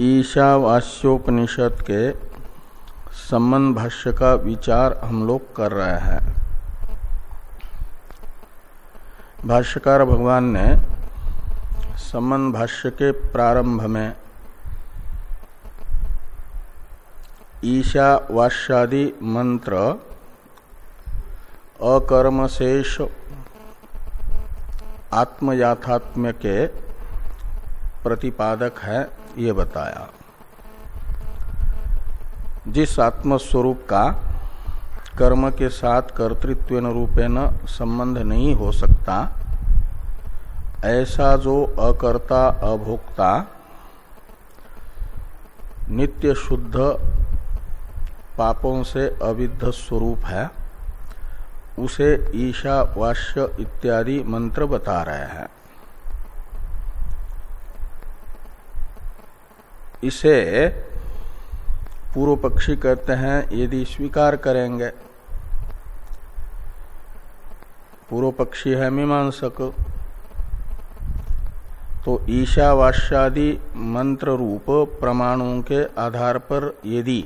ईशावास्योपनिषद के संबंध भाष्य का विचार हम लोग कर रहे हैं। भाष्यकार भगवान ने संबंध भाष्य के प्रारंभ में ईशावास्यादि मंत्र अकर्मशेष आत्मयाथात्म्य के प्रतिपादक है। ये बताया। जिस आत्मस्वरूप का कर्म के साथ कर्तृत्व रूपेण संबंध नहीं हो सकता, ऐसा जो अकर्ता अभोक्ता नित्य शुद्ध पापों से अविद्ध स्वरूप है, उसे ईशावास्य इत्यादि मंत्र बता रहे हैं। इसे पूर्व पक्षी कहते हैं, यदि स्वीकार करेंगे। पूर्व पक्षी है मीमांसक। तो ईशावास्यादि मंत्र रूप प्रमाणों के आधार पर यदि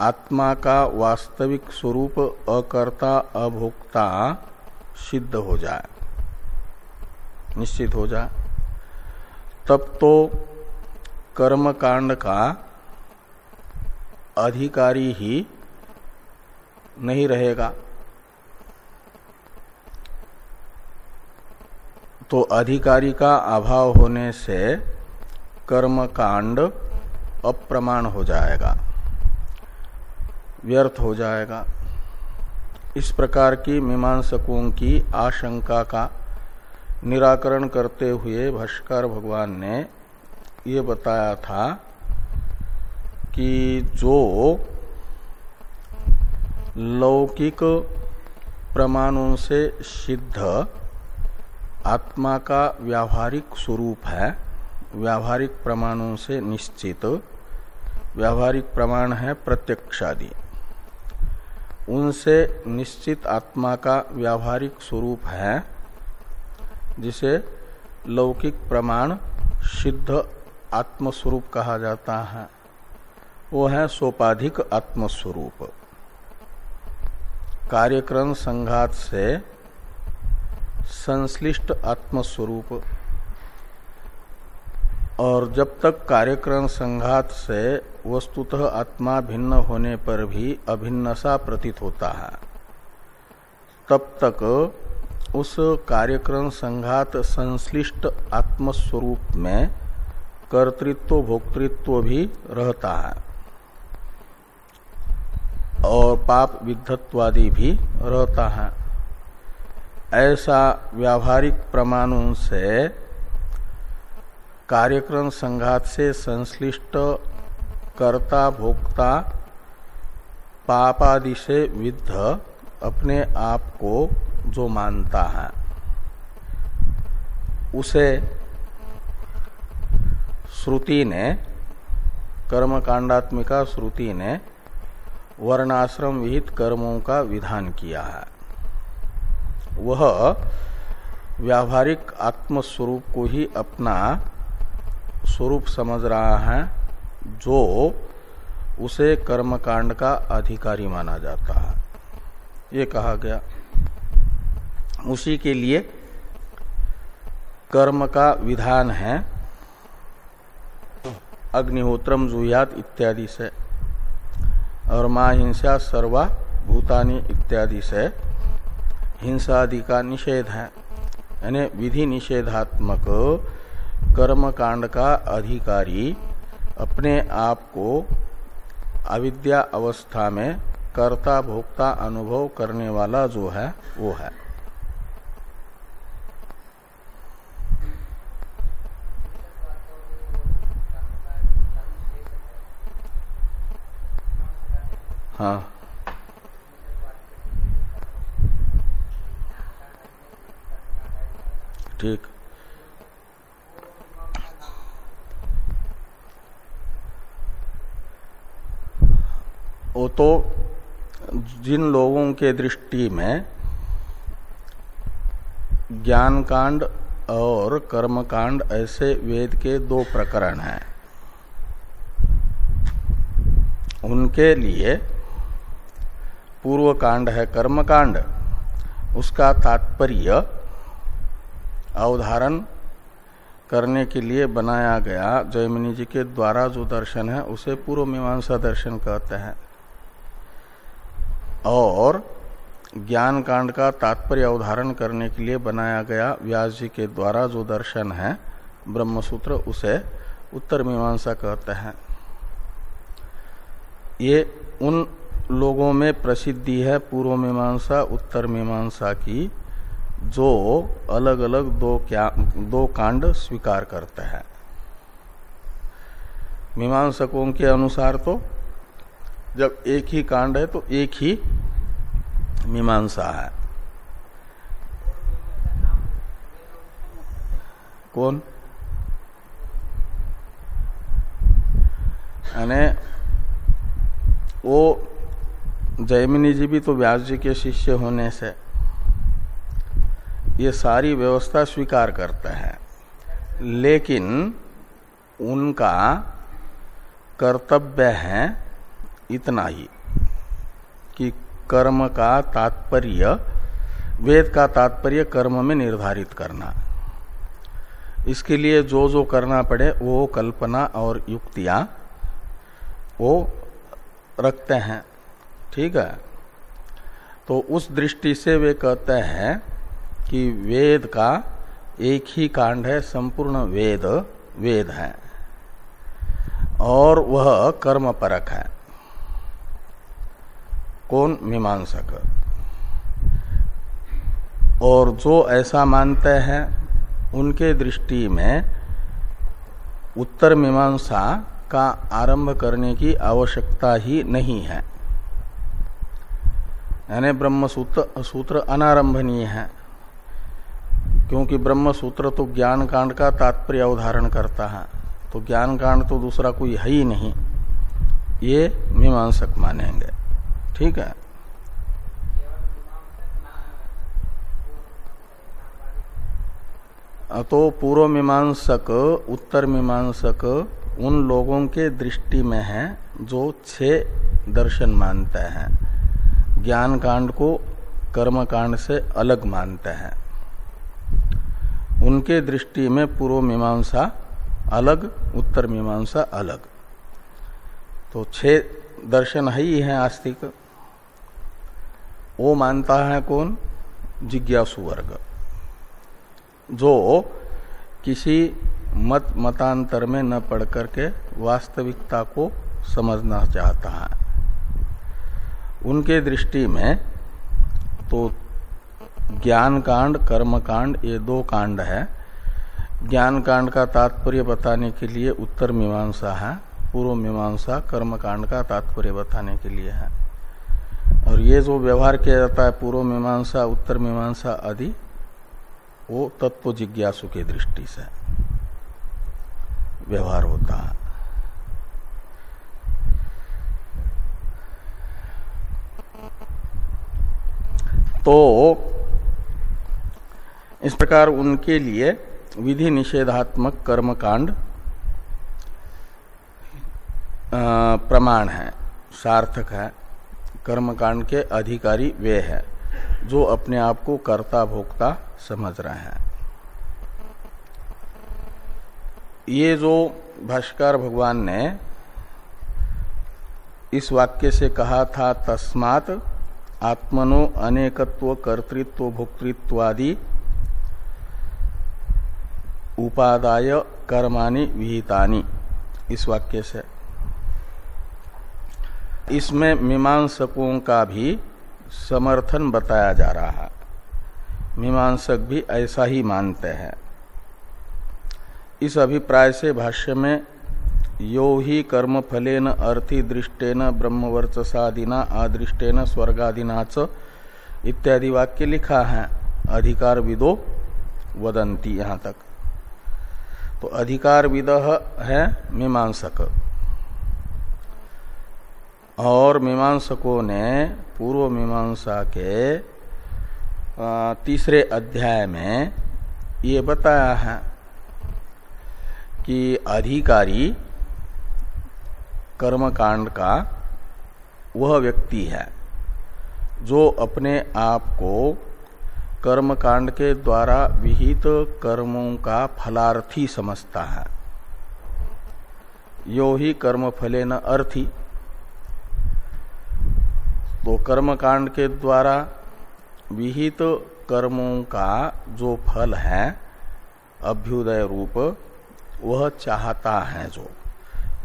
आत्मा का वास्तविक स्वरूप अकर्ता अभोक्ता सिद्ध हो जाए, निश्चित हो जाए, तब तो कर्म कांड का अधिकारी ही नहीं रहेगा। तो अधिकारी का अभाव होने से कर्म कांड अप्रमाण हो जाएगा, व्यर्थ हो जाएगा। इस प्रकार की मीमांसकों की आशंका का निराकरण करते हुए भाष्कर भगवान ने ये बताया था कि जो लौकिक प्रमाणों से सिद्ध आत्मा का व्यावहारिक स्वरूप है, व्यावहारिक प्रमाणों से निश्चित, व्यावहारिक प्रमाण है प्रत्यक्षादि। उनसे निश्चित आत्मा का व्यावहारिक स्वरूप है, जिसे लौकिक प्रमाण सिद्ध आत्मस्वरूप कहा जाता है। वो है सोपाधिक आत्मस्वरूप। कार्यक्रम संघात से संश्लिष्ट आत्मस्वरूप। और जब तक कार्यक्रम संघात से वस्तुतः आत्मा भिन्न होने पर भी अभिन्नसा प्रतीत होता है, तब तक उस कार्यक्रम संघात संश्लिष्ट आत्मस्वरूप में कर्तृत्व, भोक्तृत्व भी रहता है। और पाप विद्धत्वादि भी रहता है। ऐसा व्यावहारिक प्रमाणों से कार्यक्रम संघात से संश्लिष्ट कर्ता, भोक्ता, पापादि से विद्ध अपने आप को जो मानता है, उसे श्रुति ने कर्म कांडात्मिका श्रुति ने वर्णाश्रम विहित कर्मों का विधान किया है। वह व्यावहारिक आत्मस्वरूप को ही अपना स्वरूप समझ रहा है, जो उसे कर्मकांड का अधिकारी माना जाता है। ये कहा गया। उसी के लिए कर्म का विधान है अग्निहोत्रम जुयात इत्यादि से। और माँ हिंसा सर्वा भूतानी इत्यादि से। हिंसा आदि का निषेध है। यानी विधि निषेधात्मक कर्म कांड का अधिकारी अपने आप को अविद्या अवस्था में कर्ता भोक्ता अनुभव करने वाला जो है, वो है। हाँ। ठीक। वो तो जिन लोगों के दृष्टि में ज्ञान कांड और कर्म कांड ऐसे वेद के दो प्रकरण हैं, उनके लिए पूर्व कांड है कर्म कांड उसका तात्पर्य अवधारण करने के लिए बनाया गया। जयमिनी जी के द्वारा जो दर्शन है, उसे पूर्व मीमांसा दर्शन कहते हैं। और ज्ञान कांड का तात्पर्य अवधारण करने के लिए बनाया गया। व्यास जी के द्वारा जो दर्शन है, ब्रह्मसूत्र, उसे उत्तर मीमांसा कहते हैं। ये उन लोगों में प्रसिद्धि है पूर्व मीमांसा, उत्तर मीमांसा की, जो अलग अलग दो क्या, दो कांड स्वीकार करते हैं। मीमांसकों के अनुसार तो जब एक ही कांड है तो एक ही मीमांसा है। कौन? यानी वो जयमिनी जी भी तो व्यास जी के शिष्य होने से ये सारी व्यवस्था स्वीकार करते हैं। लेकिन उनका कर्तव्य है इतना ही कि कर्म का तात्पर्य, वेद का तात्पर्य कर्म में निर्धारित करना। इसके लिए जो जो करना पड़े, वो कल्पना और युक्तियाँ वो रखते हैं। ठीक है? तो उस दृष्टि से वे कहते हैं कि वेद का एक ही कांड है, संपूर्ण वेद वेद है। और वह कर्म परक है। कौन? मीमांसक। और जो ऐसा मानते हैं, उनके दृष्टि में उत्तर मीमांसा का आरंभ करने की आवश्यकता ही नहीं है। यानी ब्रह्म सूत्र सूत्र अनारंभनीय है। क्योंकि ब्रह्म सूत्र तो ज्ञान कांड का तात्पर्य अवधारण करता है तो ज्ञान कांड तो दूसरा कोई है ही नहीं। ये मीमांसक मानेंगे। ठीक है? तो पूर्व मीमांसक, उत्तर मीमांसक उन लोगों के दृष्टि में है जो छह दर्शन मानते हैं। ज्ञान कांड को कर्म कांड से अलग मानते हैं। उनके दृष्टि में पूर्व मीमांसा अलग, उत्तर मीमांसा अलग। तो छह दर्शन है ही है आस्तिक। वो मानता है कौन? जिज्ञासु वर्ग। जो किसी मत, मतांतर में न पढ़ करके वास्तविकता को समझना चाहता है। उनके दृष्टि में तो ज्ञान कांड कर्म कांड ये दो कांड है। ज्ञान कांड का तात्पर्य बताने के लिए उत्तर मीमांसा है, पूर्व मीमांसा कर्म कांड का तात्पर्य बताने के लिए है। और ये जो व्यवहार किया जाता है, पूर्व मीमांसा, उत्तर मीमांसा आदि, वो तत्व जिज्ञासु की दृष्टि से व्यवहार होता है। तो इस प्रकार उनके लिए विधि निषेधात्मक कर्म कांड प्रमाण है, सार्थक है कर्म कांड के अधिकारी वे है, जो अपने आप को कर्ता भोक्ता समझ रहे हैं। ये जो भाष्कर भगवान ने इस वाक्य से कहा था, तस्मात आत्मनो अनेकत्व, कर्तृत्व, भोक्तृत्वादि उपादाय कर्माणि विहितानि। इस वाक्य से। इसमें मीमांसकों का भी समर्थन बताया जा रहा है। मीमांसक भी ऐसा ही मानते हैं। इस अभिप्राय से भाष्य में यो ही कर्म फलेन अर्थी दृष्टेन ब्रह्मवर्चसादिना, आदृष्टेन स्वर्गादिना च इत्यादि वाक्य लिखा है। अधिकार विदो वदंती यहाँ तक। तो अधिकार विद है मीमांसक। और मीमांसकों ने पूर्व मीमांसा के तीसरे अध्याय में ये बताया है कि अधिकारी कर्मकांड का वह व्यक्ति है, जो अपने आप को कर्म कांड के द्वारा विहित कर्मों का फलार्थी समझता है। यो ही कर्म फले न अर्थी। तो कर्म कांड के द्वारा विहित कर्मों का जो फल है, अभ्युदय रूप, वह चाहता है जो।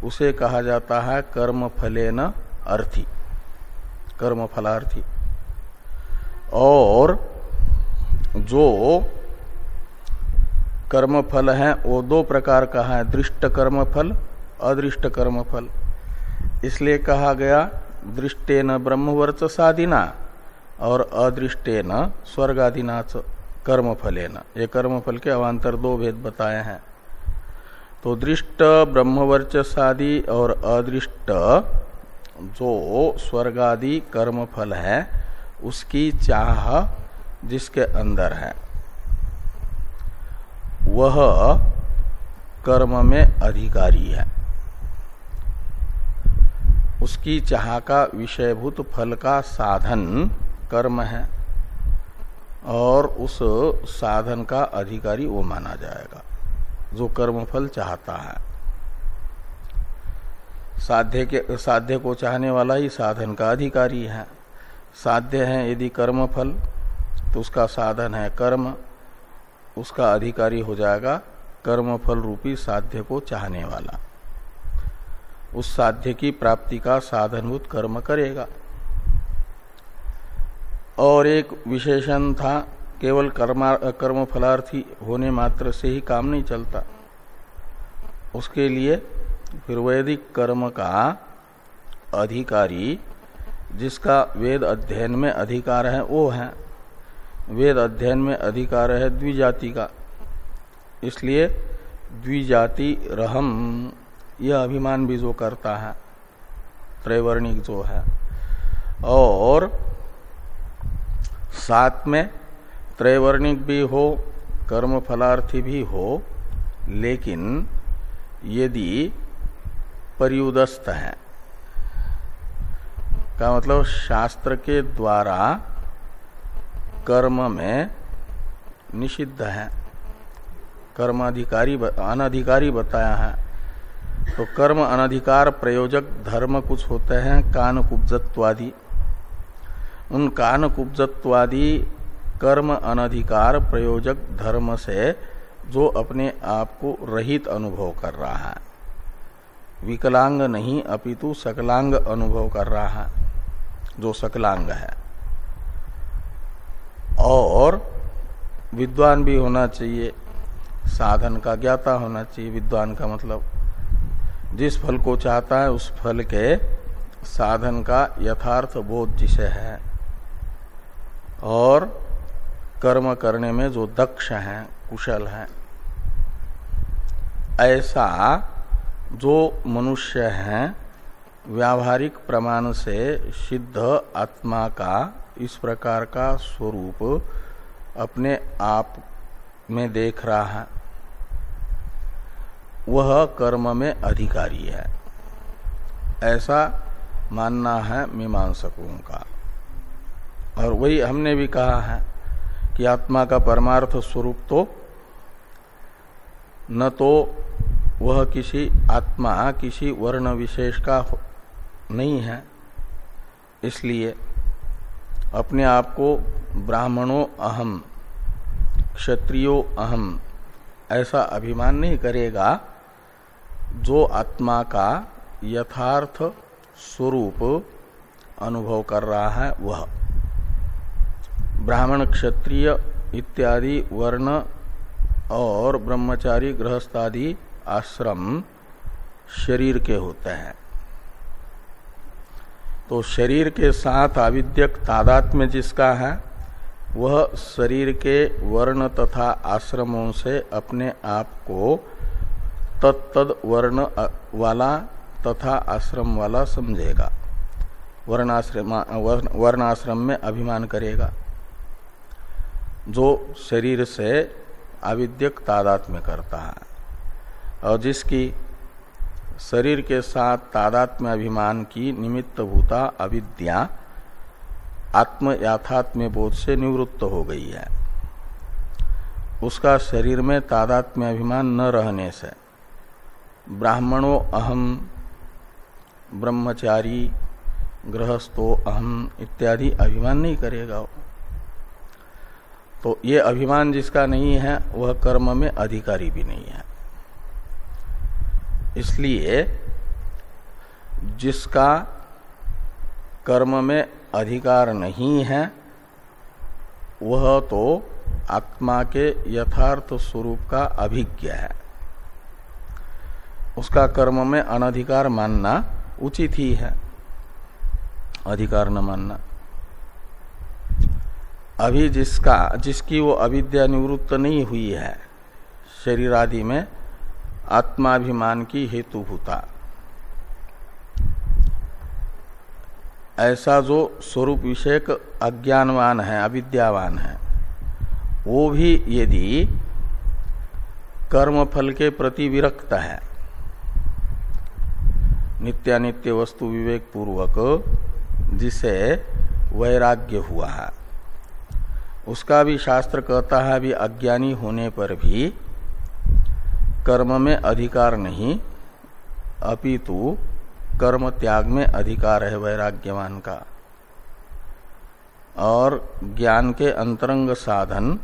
उसे कहा जाता है कर्म फले न अर्थी कर्म फलार्थी और जो कर्म फल है, वो दो प्रकार का है, दृष्ट कर्म फल अदृष्ट कर्म फल इसलिए कहा गया दृष्टे न ब्रह्मवर्चसादिना और अदृष्टे न स्वर्गादिनाच कर्म फले न ये कर्म फल के अवान्तर दो भेद बताए हैं। तो दृष्ट ब्रह्मवर्चसादि और अदृष्ट जो स्वर्गादि कर्म फल है, उसकी चाह जिसके अंदर है, वह कर्म में अधिकारी है। उसकी चाह का विषयभूत फल का साधन कर्म है, और उस साधन का अधिकारी वो माना जाएगा। जो कर्मफल चाहता है। साध्य के, साध्य को चाहने वाला ही साधन का अधिकारी है। साध्य है यदि कर्म फल तो उसका साधन है कर्म। उसका अधिकारी हो जाएगा कर्मफल रूपी साध्य को चाहने वाला। उस साध्य की प्राप्ति का साधनभूत कर्म करेगा। और एक विशेषण था केवल कर्मा कर्म फलार्थी होने मात्र से ही काम नहीं चलता। उसके लिए फिर वैदिक कर्म का अधिकारी, जिसका वेद अध्ययन में अधिकार है, वो है। वेद अध्ययन में अधिकार है द्विजाति का। इसलिए द्विजाति रहम, यह अभिमान भी जो करता है, त्रैवर्णिक जो है। और साथ में त्रैवर्णिक भी हो कर्म फलार्थी भी हो, लेकिन यदि परियुदस्त है, का मतलब शास्त्र के द्वारा कर्म में निषिद्ध है। कर्म अधिकारी अनधिकारी बताया है। तो कर्म अनधिकार प्रयोजक धर्म कुछ होते हैं कान कुब्जत्वादि उन कान कुब्जत्वादि कर्म अनधिकार प्रयोजक धर्म से जो अपने आप को रहित अनुभव कर रहा है। विकलांग नहीं, अपितु सकलांग अनुभव कर रहा है, जो सकलांग है। और विद्वान भी होना चाहिए, साधन का ज्ञाता होना चाहिए, विद्वान का मतलब। जिस फल को चाहता है, उस फल के साधन का यथार्थ बोध जिसे है। और कर्म करने में जो दक्ष है, कुशल है, ऐसा जो मनुष्य है, व्यावहारिक प्रमाण से सिद्ध आत्मा का इस प्रकार का स्वरूप अपने आप में देख रहा है। वह कर्म में अधिकारी है। ऐसा मानना है मीमांसकों का। और वही हमने भी कहा है कि आत्मा का परमार्थ स्वरूप तो न तो वह किसी आत्मा, किसी वर्ण विशेष का नहीं है। इसलिए अपने आप को ब्राह्मणों अहम, क्षत्रियो अहम, ऐसा अभिमान नहीं करेगा जो आत्मा का यथार्थ स्वरूप अनुभव कर रहा है वह। ब्राह्मण क्षत्रिय इत्यादि वर्ण और ब्रह्मचारी गृहस्थादि आश्रम शरीर के होते हैं। तो शरीर के साथ आविद्यक तादात में जिसका है, वह शरीर के वर्ण तथा आश्रमों से अपने आप को तत्तद वर्ण वाला तथा आश्रम वाला समझेगा। वर्णाश्रम वर्णाश्रम में अभिमान करेगा। जो शरीर से आविद्यक तादात में करता है और जिसकी शरीर के साथ तादात्म्य अभिमान की निमित्त भूता अविद्या आत्म याथात्म्य बोध से निवृत्त हो गई है। उसका शरीर में तादात्म्य अभिमान न रहने से ब्राह्मणो अहम ब्रह्मचारी गृहस्थो अहम इत्यादि अभिमान नहीं करेगा। तो ये अभिमान जिसका नहीं है, वह कर्म में अधिकारी भी नहीं है। इसलिए जिसका कर्म में अधिकार नहीं है, वह तो आत्मा के यथार्थ स्वरूप का अभिज्ञ है। उसका कर्म में अनधिकार मानना उचित ही है। अधिकार न मानना। अभी जिसका, जिसकी वो अविद्या निवृत्त नहीं हुई है शरीर आदि में आत्माभिमान की हेतुभूता। ऐसा जो स्वरूप विषयक अज्ञानवान है, अविद्यावान है, वो भी यदि कर्म फल के प्रति विरक्त है, नित्यानित्य वस्तु विवेक पूर्वक जिसे वैराग्य हुआ है उसका भी शास्त्र कहता है भी अज्ञानी होने पर भी कर्म में अधिकार नहीं, अपितु कर्म त्याग में अधिकार है वैराग्यवान का। और ज्ञान के अंतरंग साधन,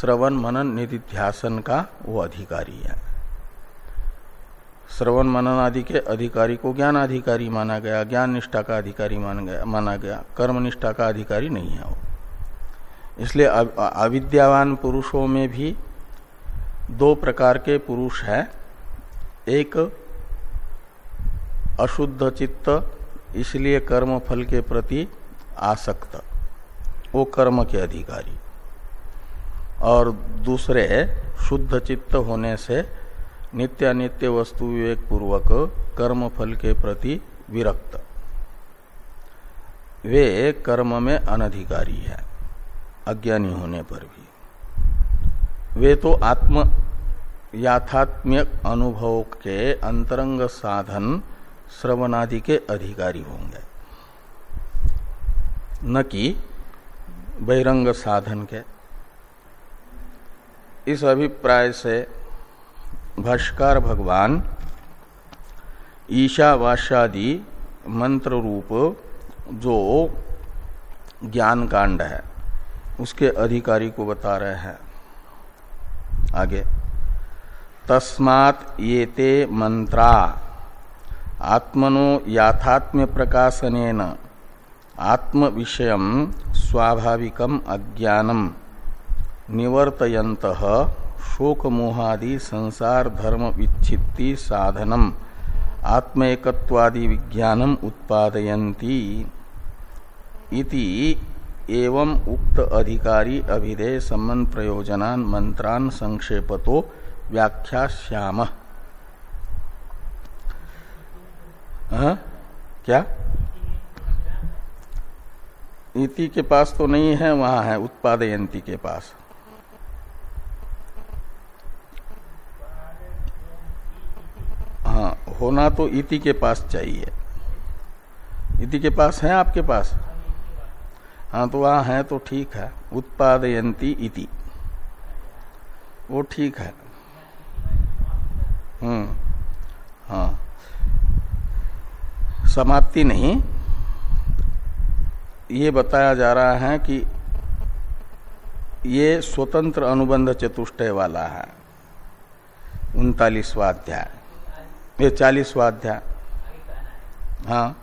श्रवण मनन निधिध्यासन का वो अधिकारी है। श्रवण मनन आदि के अधिकारी को ज्ञान अधिकारी माना गया, ज्ञान निष्ठा का अधिकारी मान गया, माना गया। कर्म निष्ठा का अधिकारी नहीं है वो। इसलिए अविद्यावान पुरुषों में भी दो प्रकार के पुरुष हैं। एक अशुद्ध चित्त, इसलिए कर्म फल के प्रति आसक्त, वो कर्म के अधिकारी। और दूसरे शुद्ध चित्त होने से नित्यानित्य वस्तु विवेक पूर्वक कर्म फल के प्रति विरक्त। वे कर्म में अनधिकारी है। अज्ञानी होने पर भी। वे तो आत्म याथात्म्य अनुभव के अंतरंग साधन श्रवणादि के अधिकारी होंगे। न कि बहिरंग साधन के। इस अभिप्राय से भाष्कर भगवान ईशावाशादि मंत्र रूप जो ज्ञान कांड है उसके अधिकारी को बता रहे हैं। आगे। तस्मात ये ते मंत्रा। आत्मनो याथात्म्य प्रकाशन आत्म विषय स्वाभाविकम अज्ञानम। निवर्तयंत शोक मोहादि संसार धर्म विच्छित्ति साधनम। आत्मेकत्वादि विज्ञानम उत्पादयन्ति। इति एवं उक्त अधिकारी अभिधेय संबंध प्रयोजनान मंत्रान संक्षेपतो व्याख्याश्याम क्या? इति के पास तो नहीं है, वहाँ है, उत्पादयंती के पास। हाँ होना तो इति के पास चाहिए। इति के पास है आपके पास? हाँ तो वहाँ है तो ठीक है उत्पादयंती इति। वो ठीक है। हम्म हाँ। समाप्ति नहीं। ये बताया जा रहा है कि ये स्वतंत्र अनुबंध चतुष्टय वाला है। उनतालीसवा अध्याय। ये चालीसवा अध्याय। हाँ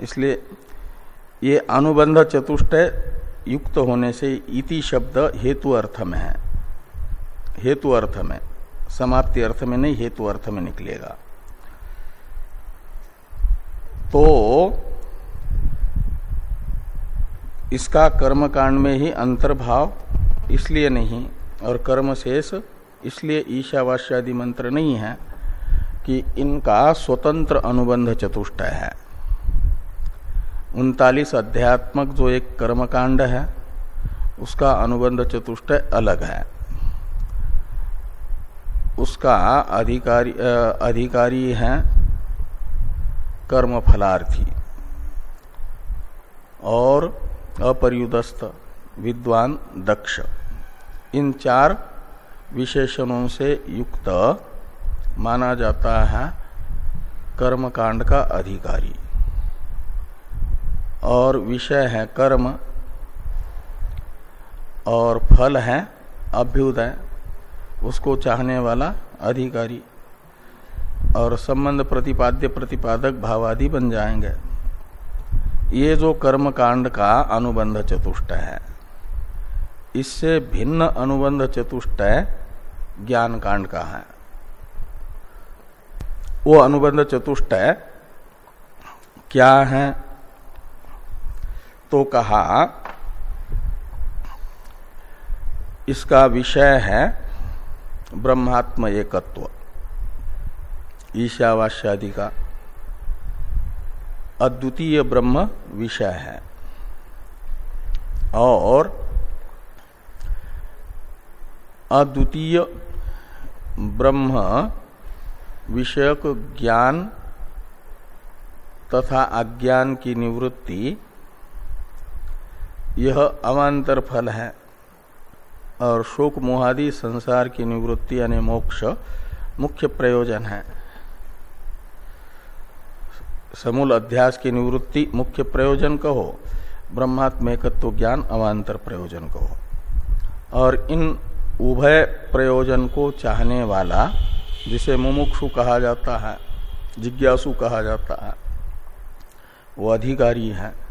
इसलिए ये अनुबंध चतुष्टय युक्त होने से इति शब्द हेतु अर्थ में है। हेतु अर्थ में, समाप्ति अर्थ में नहीं, हेतु अर्थ में निकलेगा। तो इसका कर्म कांड में ही अंतर्भाव इसलिए नहीं और कर्म शेष इसलिए ईशावास्यादि मंत्र नहीं है कि इनका स्वतंत्र अनुबंध चतुष्टय है। उनतालीस अध्यात्मक जो एक कर्मकांड है, उसका अनुबंध चतुष्ट अलग है। उसका अधिकारी अधिकारी है कर्मफलार्थी और अपर्युदस्त विद्वान, दक्ष। इन चार विशेषणों से युक्त माना जाता है कर्मकांड का अधिकारी। और विषय है कर्म और फल है अभ्युदय, उसको चाहने वाला अधिकारी और संबंध प्रतिपाद्य प्रतिपादक भावादि बन जाएँगे। ये जो कर्म कांड का अनुबंध चतुष्ट है, इससे भिन्न अनुबंध चतुष्ट ज्ञान कांड का है। वो अनुबंध चतुष्ट क्या है? तो कहा, इसका विषय है ब्रह्मात्म एकत्व, ईशावास्यादि का। अद्वितीय ब्रह्म विषय है। और अद्वितीय ब्रह्म विषयक ज्ञान तथा अज्ञान की निवृत्ति यह अवान्तर फल है। और शोक मोहादि संसार की निवृत्ति यानी मोक्ष मुख्य प्रयोजन है। समूल अध्यास की निवृत्ति मुख्य प्रयोजन कहो ब्रह्मात्मेकत्व ज्ञान अवान्तर प्रयोजन कहो। और इन उभय प्रयोजन को चाहने वाला, जिसे मुमुक्षु कहा जाता है, जिज्ञासु कहा जाता है, वो अधिकारी है।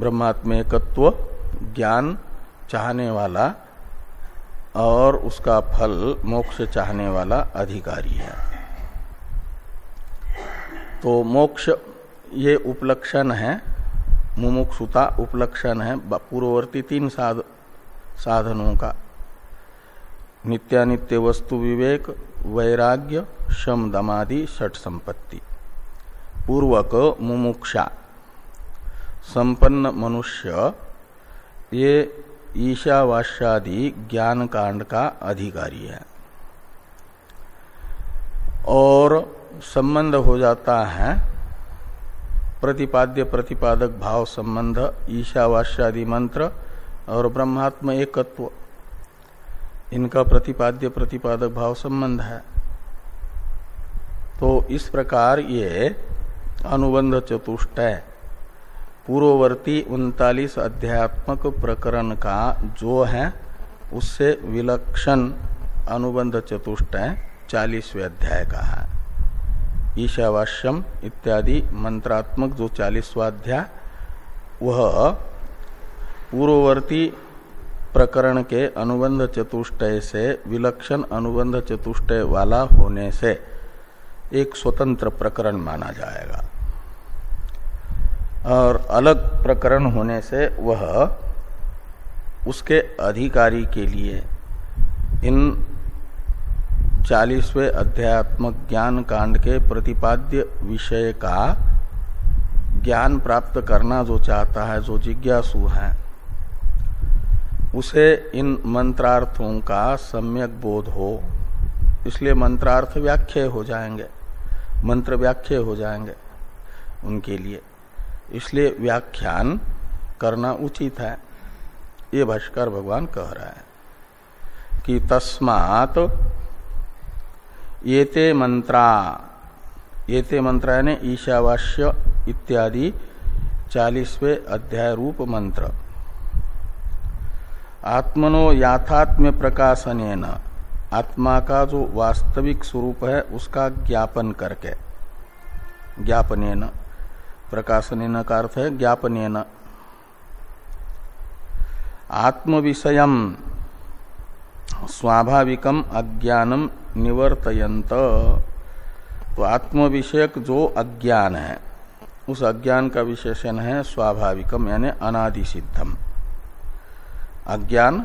ब्रह्मात्मेकत्व, ज्ञान चाहने वाला और उसका फल मोक्ष चाहने वाला अधिकारी है। तो मोक्ष ये उपलक्षण है, मुमुक्षुता उपलक्षण है पूर्ववर्ती तीन साध, साधनों का। नित्यानित्य वस्तु विवेक, वैराग्य, शम दमादि, षट संपत्ति। पूर्वक मुमुक्षा। संपन्न मनुष्य, ये ईशावास्यादि ज्ञान कांड का अधिकारी है। और संबंध हो जाता है प्रतिपाद्य प्रतिपादक भाव संबंध, ईशावास्यादि मंत्र और ब्रह्मात्म एकत्व। इनका प्रतिपाद्य प्रतिपादक भाव संबंध है। तो इस प्रकार ये अनुबंध चतुष्टय पूर्ववर्ती उनतालीस अध्यात्मक प्रकरण का जो है, उससे विलक्षण अनुबंध चतुष्ट चालीसवें अध्याय का है। ईशावास्यम इत्यादि मंत्रात्मक जो चालीसवा अध्याय, वह पूर्ववर्ती प्रकरण के अनुबंध चतुष्टय से, विलक्षण अनुबंध चतुष्टय वाला होने से एक स्वतंत्र प्रकरण माना जाएगा। और अलग प्रकरण होने से वह उसके अधिकारी के लिए इन चालीसवें अध्यात्मक ज्ञान कांड के प्रतिपाद्य विषय का ज्ञान प्राप्त करना जो चाहता है, जो जिज्ञासु है, उसे इन मंत्रार्थों का सम्यक बोध हो। इसलिए मंत्रार्थ व्याख्या हो जाएँगे, मंत्र व्याख्या हो जाएँगे उनके लिए। इसलिए व्याख्यान करना उचित है। ये भाष्कर भगवान कह रहा है कि तस्मात येते मंत्रा, येते मंत्र यानी ईशावास्य इत्यादि चालीसवें अध्याय रूप मंत्र। आत्मनो याथात्म्य प्रकाशन आत्मा का जो वास्तविक स्वरूप है, उसका ज्ञापन करके ज्ञापन प्रकाशन का अर्थ है ज्ञापन आत्म विषय स्वाभाविकम अज्ञानम निवर्तयंत तो आत्म विषयक जो अज्ञान है, उस अज्ञान का विशेषण है स्वाभाविकम, यानी अनादि सिद्धम अज्ञान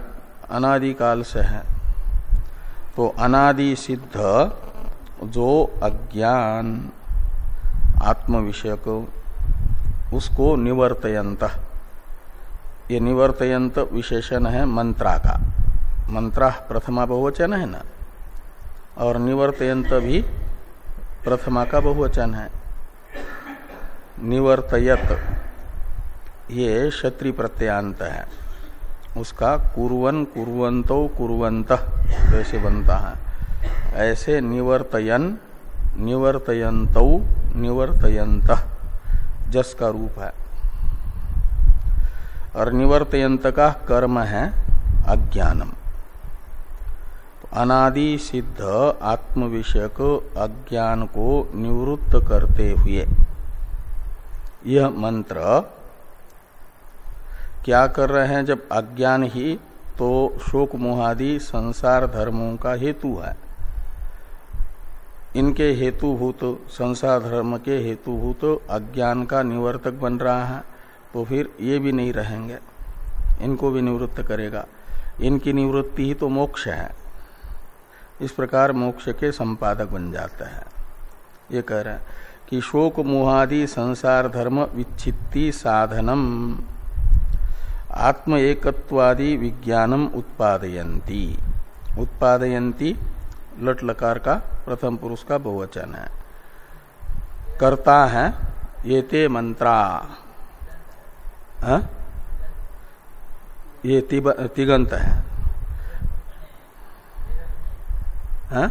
अनादिकाल से है। तो अनादि सिद्ध जो अज्ञान आत्म विषयक उसको निवर्तयंत। ये निवर्तयंत विशेषण है मंत्रा का। मंत्रा प्रथमा बहुवचन है ना? और निवर्तयंत भी प्रथमा का बहुवचन है। निवर्तयत, ये क्षत्रि प्रत्यांत है। उसका कुरवन कुरवंतो कुरवंत जैसे बनता है। ऐसे निवर्तयन निवर्तयंत निवर्तयंत जस का रूप है। और निवर्तयंत का कर्म है अज्ञानम। तो अनादि सिद्ध आत्म विषयक अज्ञान को निवृत्त करते हुए यह मंत्र, क्या कर रहे हैं? जब अज्ञान ही तो शोक मोहादि संसार धर्मों का हेतु है। इनके हेतुभूत, संसार धर्म के हेतुभूत अज्ञान का निवर्तक बन रहा है तो फिर ये भी नहीं रहेंगे। इनको भी निवृत्त करेगा। इनकी निवृत्ति ही तो मोक्ष है। इस प्रकार मोक्ष के संपादक बन जाते हैं। ये कह रहे हैं कि शोक मोहादि संसार धर्म विच्छित्ति साधनम, आत्म एकत्वादि विज्ञानम उत्पादयंती उत्पादयंती लट लकार का प्रथम पुरुष का बहुवचन है करता है, ये ते मंत्रा हा? ये तिगंत है हा?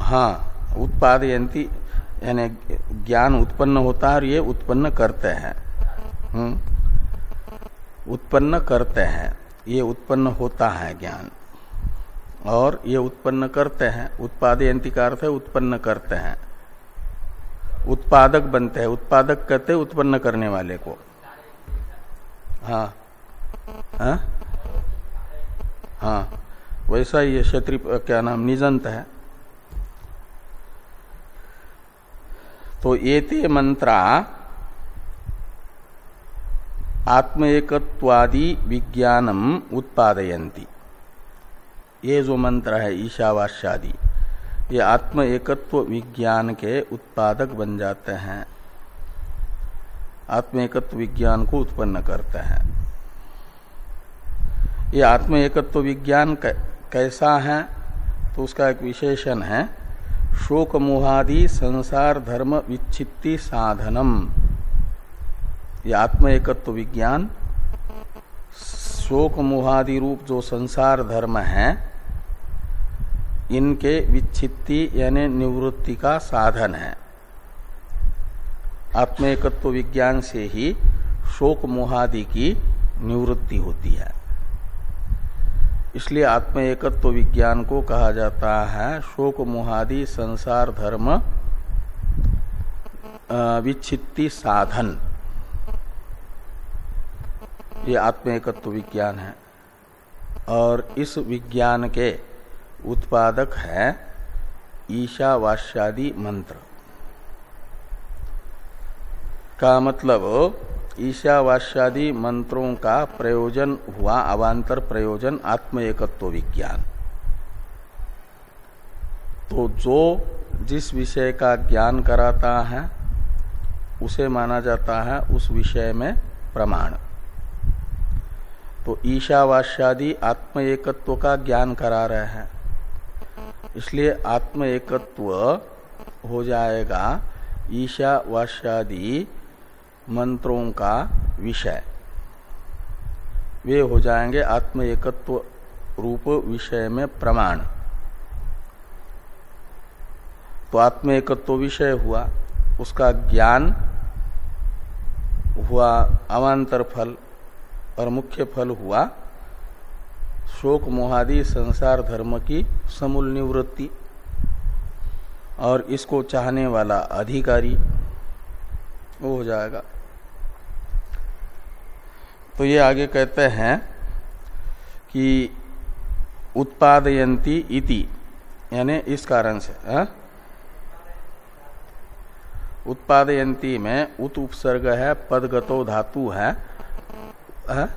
हाँ उत्पादयंती, यानी ज्ञान उत्पन्न होता है और ये उत्पन्न करते हैं हम्म। उत्पन्न करते हैं ये उत्पन्न होता है ज्ञान और ये उत्पन्न करते हैं उत्पादयंती का अर्थ है उत्पन्न करते हैं। उत्पादक बनते हैं, उत्पादक कहते हैं उत्पन्न करने वाले को। हाँ। हाँ? हाँ। वैसा ये क्षत्रि, क्या नाम, निजंत है। तो ये मंत्रा आत्म एकत्वादि विज्ञानम उत्पादयंती ये जो मंत्र है, ईशावास्यादि, ये आत्म एकत्व विज्ञान के उत्पादक बन जाते हैं। आत्म एकत्व विज्ञान को उत्पन्न करते हैं। ये आत्म एकत्व विज्ञान कैसा है? तो उसका एक विशेषण है, शोक मोहादि संसार धर्म विच्छित्ति साधनम। ये आत्म एकत्व विज्ञान शोक मोहादि रूप जो संसार धर्म है, इनके विच्छित्ति यानी निवृत्ति का साधन है। आत्मेकत्व विज्ञान से ही शोक मोहादि की निवृत्ति होती है। इसलिए आत्म एकत्व विज्ञान को कहा जाता है, शोक मोहादि संसार धर्म विच्छित्ति साधन। ये आत्म एकत्व विज्ञान है। और इस विज्ञान के उत्पादक है ईशावास्यादि मंत्र। का मतलब ईशावास्यादि मंत्रों का प्रयोजन हुआ, अवान्तर प्रयोजन आत्म एकत्व विज्ञान तो जो जिस विषय का ज्ञान कराता है, उसे माना जाता है उस विषय में प्रमाण। तो ईशावास्यादि आत्म एकत्व का ज्ञान करा रहे हैं। इसलिए आत्म एकत्व हो जाएगा ईशावास्यादि मंत्रों का विषय। वे हो जाएँगे आत्म एकत्व रूप विषय में प्रमाण। तो आत्म एकत्व विषय हुआ, उसका ज्ञान हुआ, अवान्तर फल और मुख्य फल हुआ शोक मोहादि संसार धर्म की समूल निवृत्ति और इसको चाहने वाला अधिकारी वो हो जाएगा तो ये आगे कहते हैं कि उत्पादयंती इति, यानी इस कारण से, हा? उत्पादयंती में उत उपसर्ग है, पदगतो धातु है हा?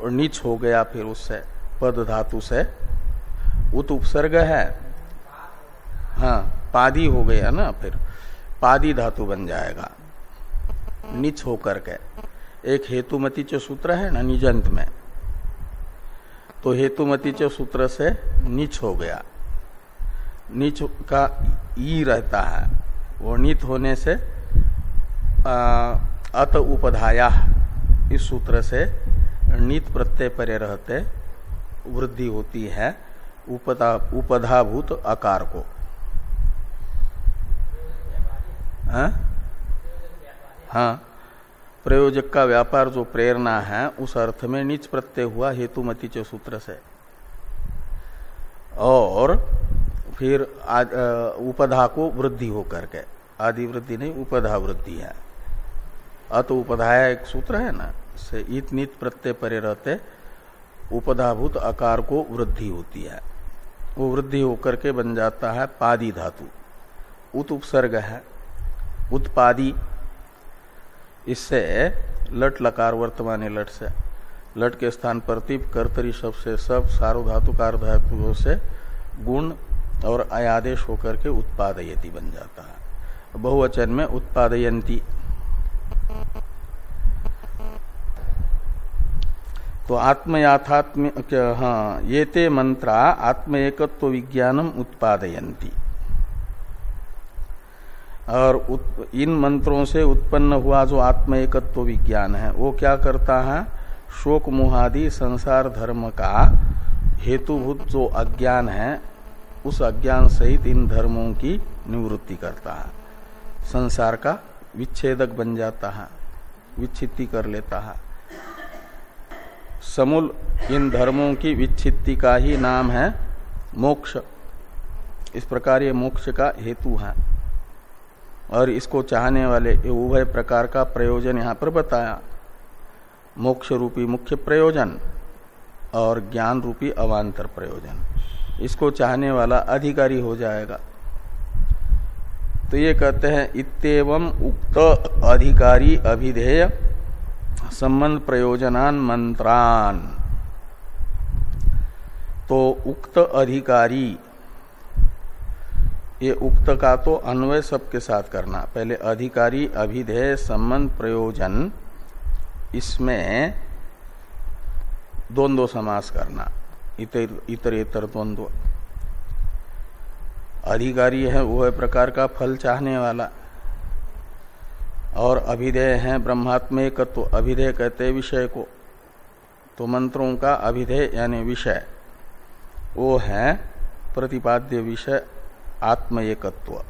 और नीच हो गया फिर उससे पद धातु से उत उपसर्ग है। हाँ पादी हो गया ना फिर। पादी धातु बन जाएगा। नीच होकर के। एक हेतुमती जो सूत्र है ना निजंत में। तो हेतुमती च सूत्र से नीच हो गया। नीच का ई रहता है। वो नीत होने से अत उपधाया। इस सूत्र से नीत प्रत्यय परे रहते वृद्धि होती है उपधा उपधाभूत आकार को। हाँ, हाँ। प्रयोजक का व्यापार जो प्रेरणा है उस अर्थ में नीच प्रत्यय हुआ हेतुमती च सूत्र से। और फिर उपधा को वृद्धि होकर के। आदि वृद्धि नहीं उपधा वृद्धि है। अत उपधाया एक सूत्र है ना, से इत नित प्रत्यय परे रहते, उपधाभूत आकार को वृद्धि होती है। वो वृद्धि होकर के बन जाता है पादी धातु। उत उपसर्ग है उत्पादी इससे लट लकार वर्तमान लट से। लट के स्थान पर तिप, कर्तरी शब्द से सब सारो धातु सार्वधातुकार धातुओं से गुण और अयादेश होकर के उत्पादयती बन जाता है। बहुवचन में उत्पादयंती तो आत्मयाथात्म हाँ ये ते मंत्रा आत्म एकत्व विज्ञानम उत्पादयंती और उत, इन मंत्रों से उत्पन्न हुआ जो आत्म एकत्व विज्ञान है वो क्या करता है? शोक मुहादि संसार धर्म का हेतुभूत जो अज्ञान है उस अज्ञान सहित इन धर्मों की निवृत्ति करता है। संसार का विच्छेदक बन जाता है, विच्छित्ति कर लेता है। समूल इन धर्मों की विच्छित्ति का ही नाम है मोक्ष। इस प्रकार ये मोक्ष का हेतु है। और इसको चाहने वाले ये उभय प्रकार का प्रयोजन यहाँ पर बताया। मोक्ष रूपी मुख्य प्रयोजन और ज्ञान रूपी अवान्तर प्रयोजन। इसको चाहने वाला अधिकारी हो जाएगा। तो ये कहते हैं इतम उक्त अधिकारी अभिधेय संबंध प्रयोजनान मंत्रान। तो उक्त अधिकारी, ये उक्त का तो अन्वय सबके साथ करना। पहले अधिकारी अभिधेय संबंध प्रयोजन, इसमें द्वंद्व समास करना। इतर इतर द्वंद्व। अधिकारी है वह प्रकार का फल चाहने वाला। और अभिधेय है ब्रह्मात्म तो अभिधेय कहते विषय को। तो मंत्रों का अभिधेय यानी विषय, वो है प्रतिपाद्य विषय आत्म एकत्व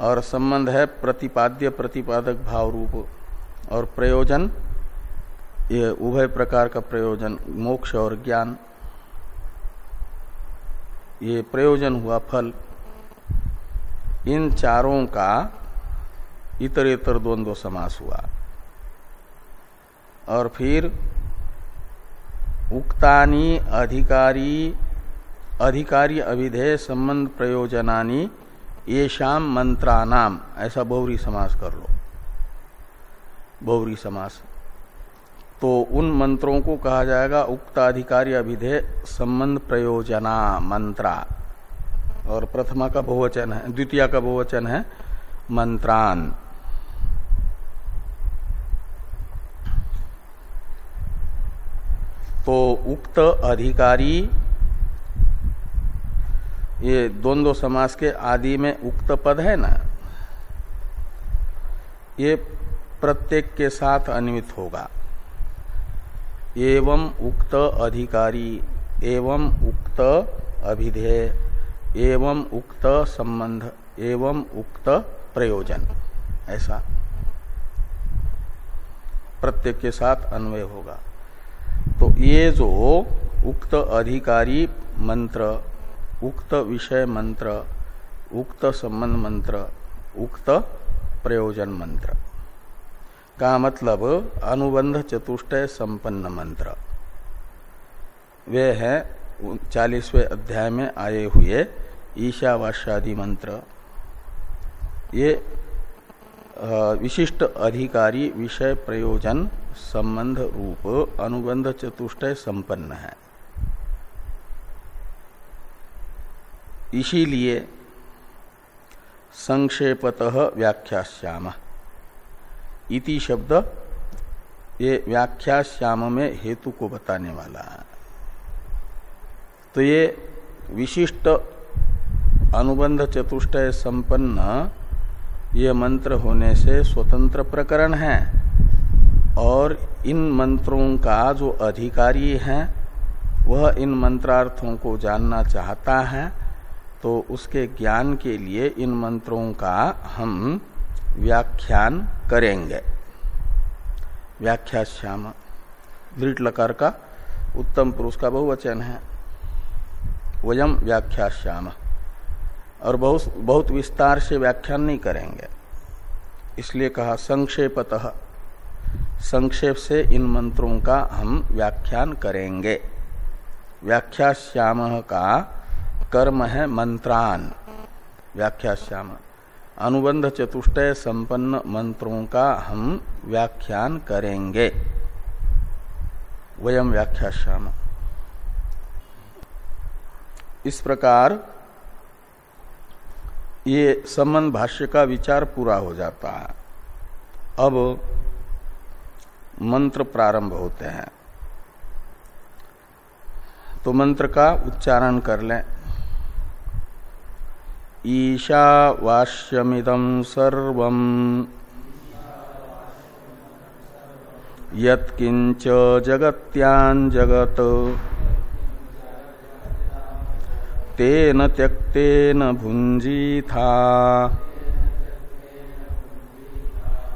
और संबंध है प्रतिपाद्य प्रतिपादक भाव रूप और प्रयोजन, ये उभय प्रकार का प्रयोजन, मोक्ष और ज्ञान। ये प्रयोजन हुआ फल। इन चारों का इतर इतर द्वंद्व समास हुआ। और फिर उक्तानी अधिकारी अधिकारी अभिधेय संबंध प्रयोजनानी ये शाम मंत्रानाम ऐसा बहुरी समास कर लो। बहुरी समास। तो उन मंत्रों को कहा जाएगा उक्ताधिकारी अभिधेय संबंध प्रयोजना मंत्रा। और प्रथमा का बहुवचन है, द्वितीय का बहुवचन है मंत्रान। तो उक्त अधिकारी, ये द्वंद्व समास के आदि में उक्त पद है ना, ये प्रत्येक के साथ अन्वित होगा। एवं उक्त अधिकारी, एवं उक्त अभिधेय, एवं उक्त संबंध, एवं उक्त प्रयोजन। ऐसा। प्रत्येक के साथ अन्वय होगा। तो ये जो उक्त अधिकारी मंत्र, उक्त विषय मंत्र, उक्त संबंध मंत्र, उक्त प्रयोजन मंत्र का मतलब अनुबंध चतुष्टय संपन्न मंत्र। वे है चालीसवें अध्याय में आए हुए ईशावास्यादि मंत्र। ये विशिष्ट अधिकारी विषय प्रयोजन संबंध रूप अनुबंध चतुष्टय संपन्न है। इसीलिए संक्षेपतः व्याख्याश्याम इति शब्द ये व्याख्या श्याम में हेतु को बताने वाला है। तो ये विशिष्ट अनुबंध चतुष्टय संपन्न, ये मंत्र होने से स्वतंत्र प्रकरण है। और इन मंत्रों का जो अधिकारी है, वह इन मंत्रार्थों को जानना चाहता है तो उसके ज्ञान के लिए इन मंत्रों का हम व्याख्यान करेंगे। व्याख्या श्याम दृढ़ लकार का उत्तम पुरुष का बहुवचन है। वयम व्याख्या श्याम और बहुत बहुत विस्तार से व्याख्यान नहीं करेंगे। इसलिए कहा संक्षेपतः। संक्षेप से इन मंत्रों का हम व्याख्यान करेंगे। व्याख्या श्याम का कर्म है मंत्रान। व्याख्या श्याम अनुबंध चतुष्टय संपन्न मंत्रों का हम व्याख्यान करेंगे। वयम व्याख्या श्याम इस प्रकार ये संबंध भाष्य का विचार पूरा हो जाता है। अब मंत्र प्रारंभ होते हैं। तो मंत्र का उच्चारण कर लें। ईशावास्यमिदं सर्वम्। यत्किञ्च तेन त्यक्तेन भुञ्जीथा।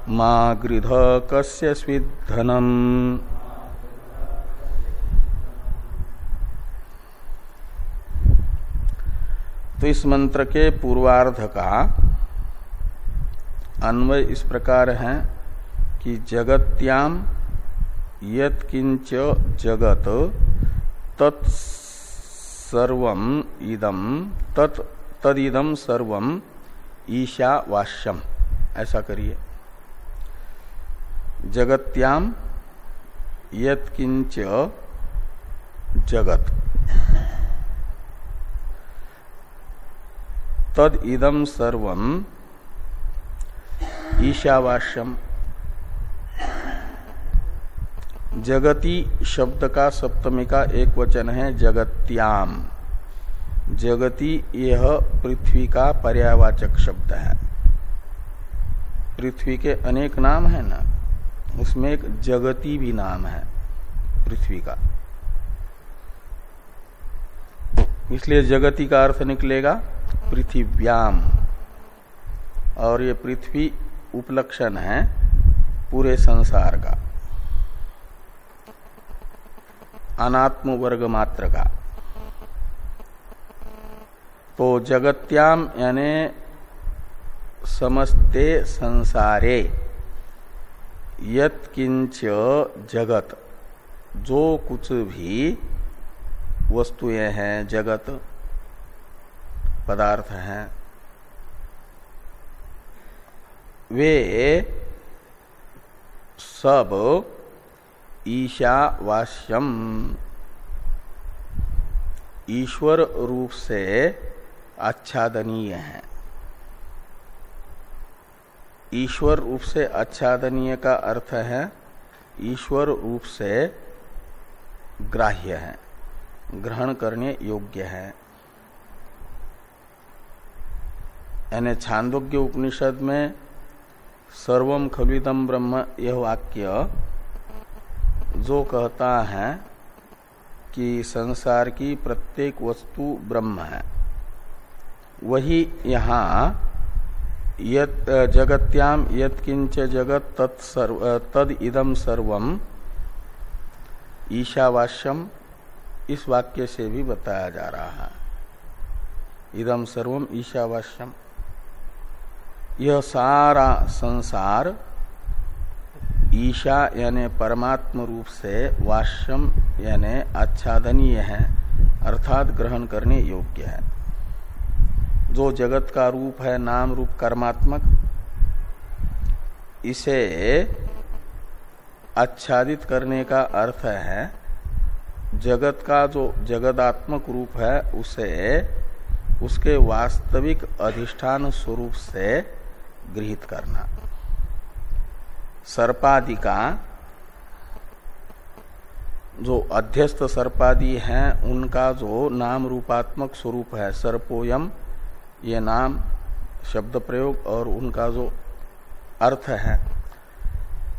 मा गृध कस्य स्विद्धनम्। तो इस मंत्र के पूर्वार्ध का अन्वय इस प्रकार है कि जगत्याम यत्किंच जगत तत्सर्वम इदम तत् तदिदम सर्वम ईशावास्यम। ऐसा करिए। जगत्याम यत्किंच जगत। तद इदम सर्वम ईशावास्यम। जगती शब्द का सप्तमी का एक वचन है, जगत्याम। जगती यह पृथ्वी का पर्यावाचक शब्द है। पृथ्वी के अनेक नाम है ना, उसमें एक जगती भी नाम है, पृथ्वी का। इसलिए जगती का अर्थ निकलेगा पृथिव्याम। और ये पृथ्वी उपलक्षण है पूरे संसार का। अनात्म वर्ग मात्र का। तो जगत्याम यानी समस्ते संसारे यत्किंच जगत, जो कुछ भी वस्तुएँ हैं, जगत पदार्थ हैं। वे सब ईशावास्यम। ईश्वर रूप से आच्छादनीय है। ईश्वर रूप से आच्छादनीय का अर्थ है, ईश्वर रूप से ग्राह्य है। ग्रहण करने योग्य है। यानी छांदोग्य उपनिषद में सर्वम खलुदम ब्रह्म यह वाक्य जो कहता है कि संसार की प्रत्येक वस्तु ब्रह्म है। वही यहाँ यत जगत्याम यत्किंच जगत तत्सर्व तद इदम सर्वम ईशावास्यम इस वाक्य से भी बताया जा रहा है। इदम सर्वम ईशावास्यम। यह सारा संसार ईशा यानी परमात्म रूप से वाष्यम यानी आच्छादनीय है, अर्थात ग्रहण करने योग्य है। जो जगत का रूप है, नाम रूप कर्मात्मक, इसे आच्छादित करने का अर्थ है जगत का जो जगदात्मक रूप है, उसे उसके वास्तविक अधिष्ठान स्वरूप से गृहित करना। सर्पादि का जो अध्यस्त सर्पादि हैं, उनका जो नाम रूपात्मक स्वरूप है, सर्पोयम, ये नाम शब्द प्रयोग और उनका जो अर्थ है,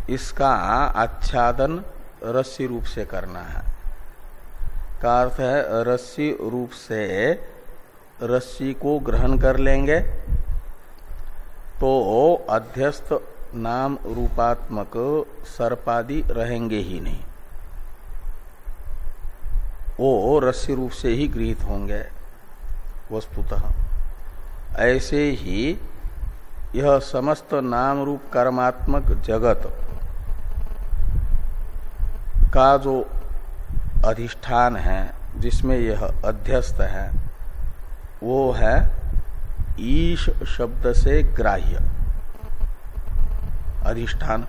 इसका आच्छादन रस्सी रूप से करना है। का अर्थ है रस्सी रूप से रस्सी को ग्रहण कर लेंगे। तो अध्यस्त नाम रूपात्मक सर्पादि रहेंगे ही नहीं। वो रस्सी रूप से ही गृहित होंगे वस्तुतः। ऐसे ही यह समस्त नाम रूप कर्मात्मक जगत का जो अधिष्ठान है, जिसमें यह अध्यस्त है, वो है ईश शब्द से ग्राह्य। अधिष्ठान।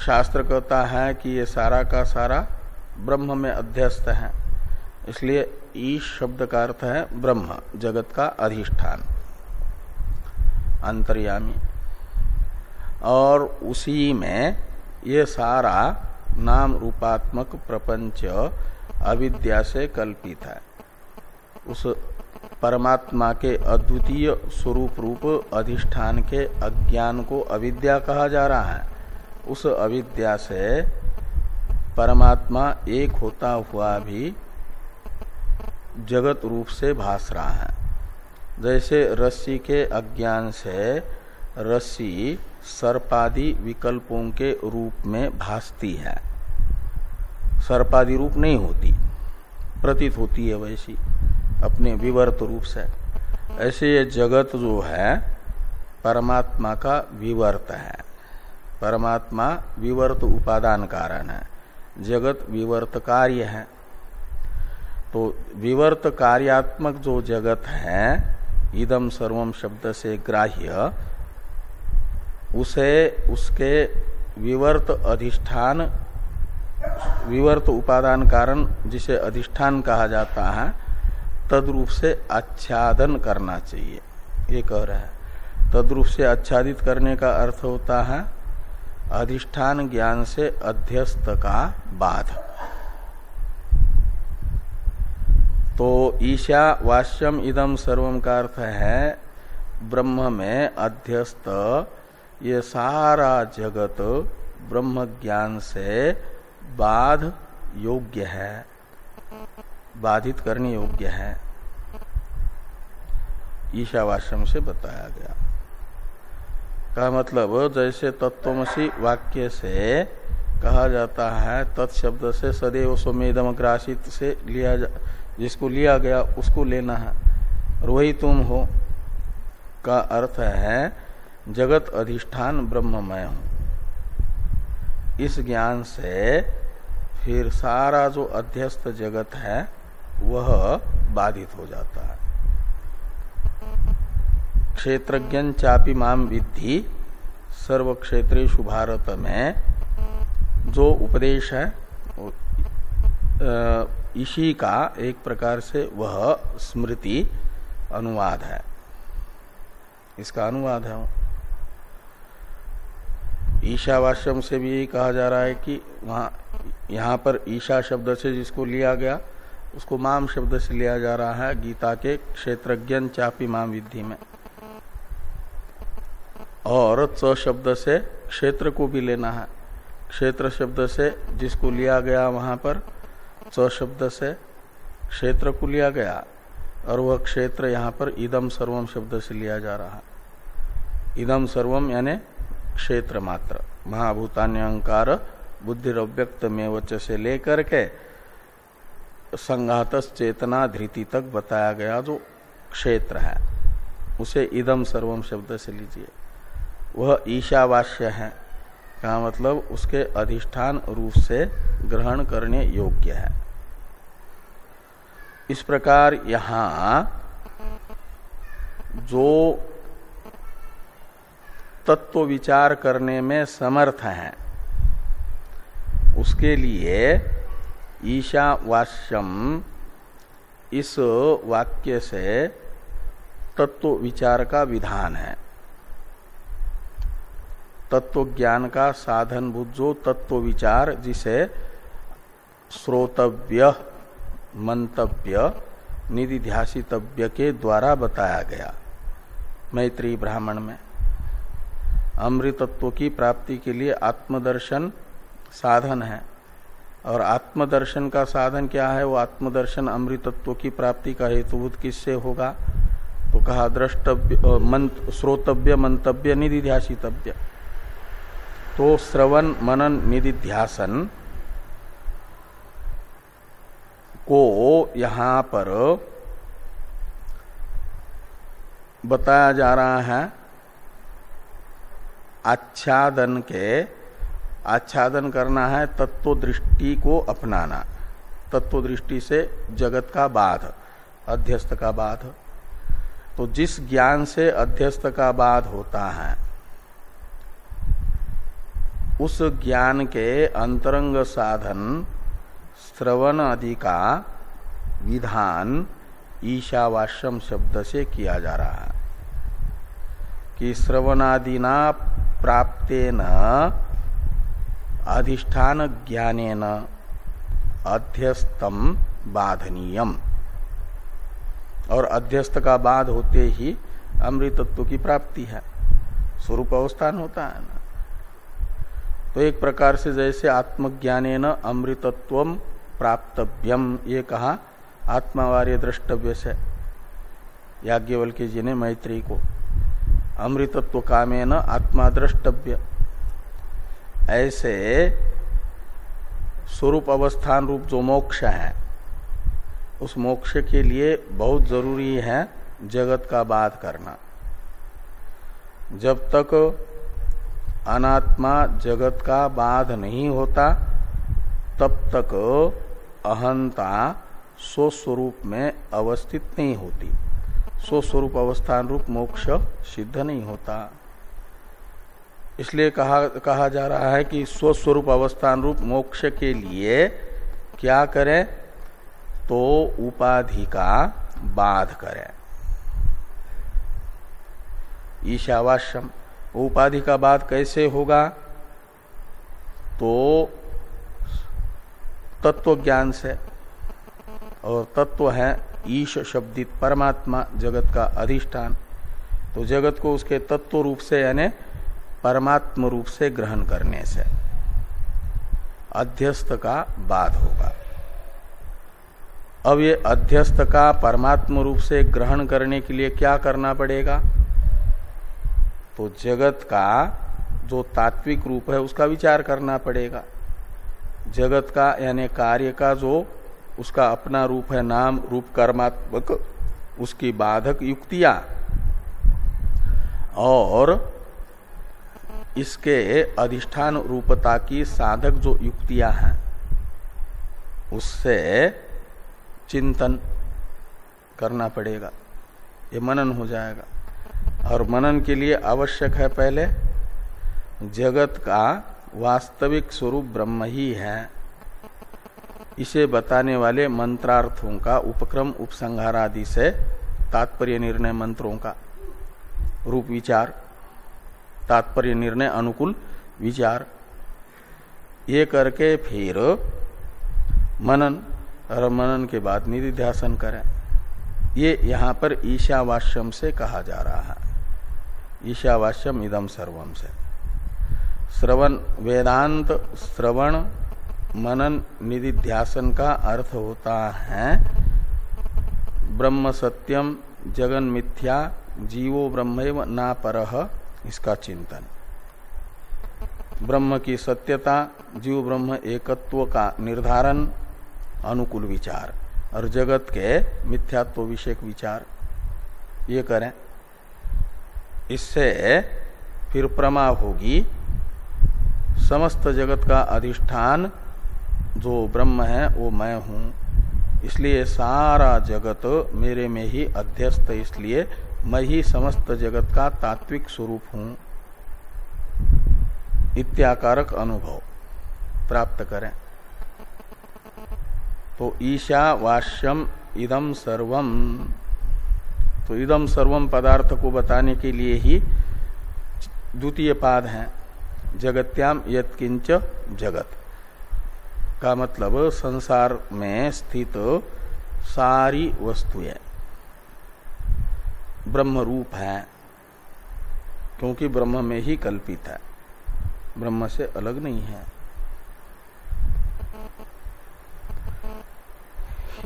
शास्त्र कहता है कि ये सारा का सारा ब्रह्म में अध्यस्त है, इसलिए ईश शब्द का अर्थ है ब्रह्म, जगत का अधिष्ठान। अंतर्यामी। और उसी में ये सारा नाम रूपात्मक प्रपंच अविद्या से कल्पित है। उस परमात्मा के अद्वितीय स्वरूप रूप अधिष्ठान के अज्ञान को अविद्या कहा जा रहा है। उस अविद्या से परमात्मा एक होता हुआ भी जगत रूप से भास रहा है। जैसे रस्सी के अज्ञान से रस्सी सर्पादि विकल्पों के रूप में भासती है। सर्पादि रूप नहीं होती, प्रतीत होती है वैसी, अपने विवर्त रूप से। ऐसे ये जगत जो है, परमात्मा का विवर्त है। परमात्मा विवर्त उपादान कारण है। जगत विवर्त कार्य है। तो विवर्त कार्यात्मक जो जगत है इदम सर्वम शब्द से ग्राह्य उसे उसके विवर्त अधिष्ठान, विवर्त उपादान कारण जिसे अधिष्ठान कहा जाता है, तद्रूप से आच्छादन करना चाहिए। ये कह रहे हैं। तद्रूप से आच्छादित करने का अर्थ होता है अधिष्ठान ज्ञान से अध्यस्त का बाध। तो ईशा वाष्यम इदम सर्वम का अर्थ है ब्रह्म में अध्यस्त ये सारा जगत ब्रह्म ज्ञान से बाध योग्य है। बाधित करने योग्य है। ईशावाश्यम से बताया गया। का मतलब जैसे तत्वमसी वाक्य से कहा जाता है, तत्शब्द से सदैव सुमेदम ग्रासित से लिया जा, जिसको लिया गया, उसको लेना है। और वही तुम हो, का अर्थ है जगत अधिष्ठान ब्रह्ममय हूँ। इस ज्ञान से फिर सारा जो अध्यस्त जगत है, वह बाधित हो जाता है। क्षेत्रज्ञ चापी माम विद्धि सर्व क्षेत्रेशु भारत में जो उपदेश है इसी का एक प्रकार से वह स्मृति अनुवाद है। इसका अनुवाद है ईशावाश्यम से भी यही कहा जा रहा है कि वहाँ, यहाँ पर ईशा शब्द से जिसको लिया गया, उसको माम शब्द से लिया जा रहा है, गीता के क्षेत्रज्ञ चापी माम विधि में। और च शब्द से क्षेत्र को भी लेना है। क्षेत्र शब्द से जिसको लिया गया वहाँ पर, च शब्द से क्षेत्र को लिया गया, और वह क्षेत्र यहाँ पर इदम सर्वम शब्द से लिया जा रहा है। इदम सर्वम यानी क्षेत्र मात्र। महाभूतान्य महाभूतान्यंकार बुद्धिव्यक्त में वच से लेकर के संघात चेतना धृति तक बताया गया जो क्षेत्र है, उसे इदम सर्वम शब्द से लीजिए। वह ईशावास्य है, का मतलब उसके अधिष्ठान रूप से ग्रहण करने योग्य है। इस प्रकार यहाँ जो तत्व विचार करने में समर्थ है। उसके लिए ईशावास्यम, इस वाक्य से तत्व विचार का विधान है। तत्व ज्ञान का साधन बुद्ध जो तत्व विचार, जिसे श्रोतव्य, मंतव्य, निधिध्यासितव्य के द्वारा बताया गया मैत्री ब्राह्मण में। अमृतत्व की प्राप्ति के लिए आत्मदर्शन साधन है। और आत्मदर्शन का साधन क्या है? वो आत्मदर्शन अमृतत्व की प्राप्ति का हेतुभूत किससे होगा? तो कहा द्रष्टव्य मंत, श्रोतव्य मंतव्य निधिध्यासितव्य। तो श्रवण मनन निधिध्यासन को यहाँ पर बताया जा रहा है आच्छादन के, आच्छादन करना है तत्व दृष्टि को अपनाना। तत्व दृष्टि से जगत का बाध, अध्यस्त का बाध। तो जिस ज्ञान से अध्यस्त का बाध होता है, उस ज्ञान के अंतरंग साधन श्रवण आदि का विधान ईशावाश्यम शब्द से किया जा रहा है। कि श्रवणादिना प्राप्तेन अधिष्ठान ज्ञानेन अध्यस्तम बाधनीयम। और अध्यस्त का बाध होते ही अमृतत्व की प्राप्ति है। स्वरूप अवस्थान होता है ना। तो एक प्रकार से जैसे आत्मज्ञाने न अमृतत्व प्राप्तव्यम, ये कहा आत्मावार्य द्रष्टव्य से। याज्ञवल्क्य जी ने मैत्री को अमृतत्व कामे न आत्मा द्रष्टव्य ऐसे स्वरूप अवस्थान रूप जो मोक्ष है, उस मोक्ष के लिए बहुत ज़रूरी है जगत का बात करना। जब तक अनात्मा जगत का बाध नहीं होता, तब तक अहंता स्वस्वरूप में अवस्थित नहीं होती। स्वस्वरूप अवस्थान रूप मोक्ष सिद्ध नहीं होता। इसलिए कहा कहा जा रहा है कि स्वस्वरूप अवस्थान रूप मोक्ष के लिए क्या करें? तो उपाधि का बाध करें। ईशावाश्यम उपाधि का बाध कैसे होगा? तो तत्व ज्ञान से, और तत्व है ईश शब्दित परमात्मा जगत का अधिष्ठान। तो जगत को उसके तत्व रूप से यानी परमात्म रूप से ग्रहण करने से अध्यस्त का बाद होगा। अब ये अध्यस्त का परमात्म रूप से ग्रहण करने के लिए क्या करना पड़ेगा? तो जगत का जो तात्विक रूप है उसका विचार करना पड़ेगा। जगत का यानी कार्य का जो उसका अपना रूप है नाम रूप कर्मात्मक, उसकी बाधक युक्तियाँ। और इसके अधिष्ठान रूपता की साधक जो युक्तियाँ हैं, उससे चिंतन करना पड़ेगा। ये मनन हो जाएगा। और मनन के लिए आवश्यक है पहले, जगत का वास्तविक स्वरूप ब्रह्म ही है। इसे बताने वाले मंत्रार्थों का उपक्रम उपसंहार आदि से तात्पर्य निर्णय मंत्रों का रूप विचार, तात्पर्य निर्णय अनुकूल विचार। ये करके फिर मनन, और मनन के बाद निधिध्यासन करें। ये यहाँ पर ईशावास्यम से कहा जा रहा है। ईशावास्यम इदम सर्वम से। श्रवण, वेदांत, श्रवण मनन निधिध्यासन का अर्थ होता है, ब्रह्म सत्यम जगन मिथ्या, जीवो ब्रह्म ना पर इसका चिंतन। ब्रह्म की सत्यता, जीव ब्रह्म एकत्व का निर्धारण, अनुकूल विचार। और जगत के मिथ्यात्व विषयक विचार, ये करें। इससे फिर प्रमा होगी। समस्त जगत का अधिष्ठान जो ब्रह्म है, वो मैं हूँ। इसलिए सारा जगत मेरे में ही अध्यस्त, इसलिए मैं ही समस्त जगत का तात्विक स्वरूप हूँ। इत्याकारक अनुभव प्राप्त करें। तो ईशा वाष्यम इदम सर्वम। तो इदम सर्वम पदार्थ को बताने के लिए ही द्वितीय पाद है, जगत्याम यत्किंच जगत। का मतलब संसार में स्थित सारी वस्तुएँ ब्रह्म रूप है, क्योंकि ब्रह्म में ही कल्पित है। ब्रह्म से अलग नहीं है।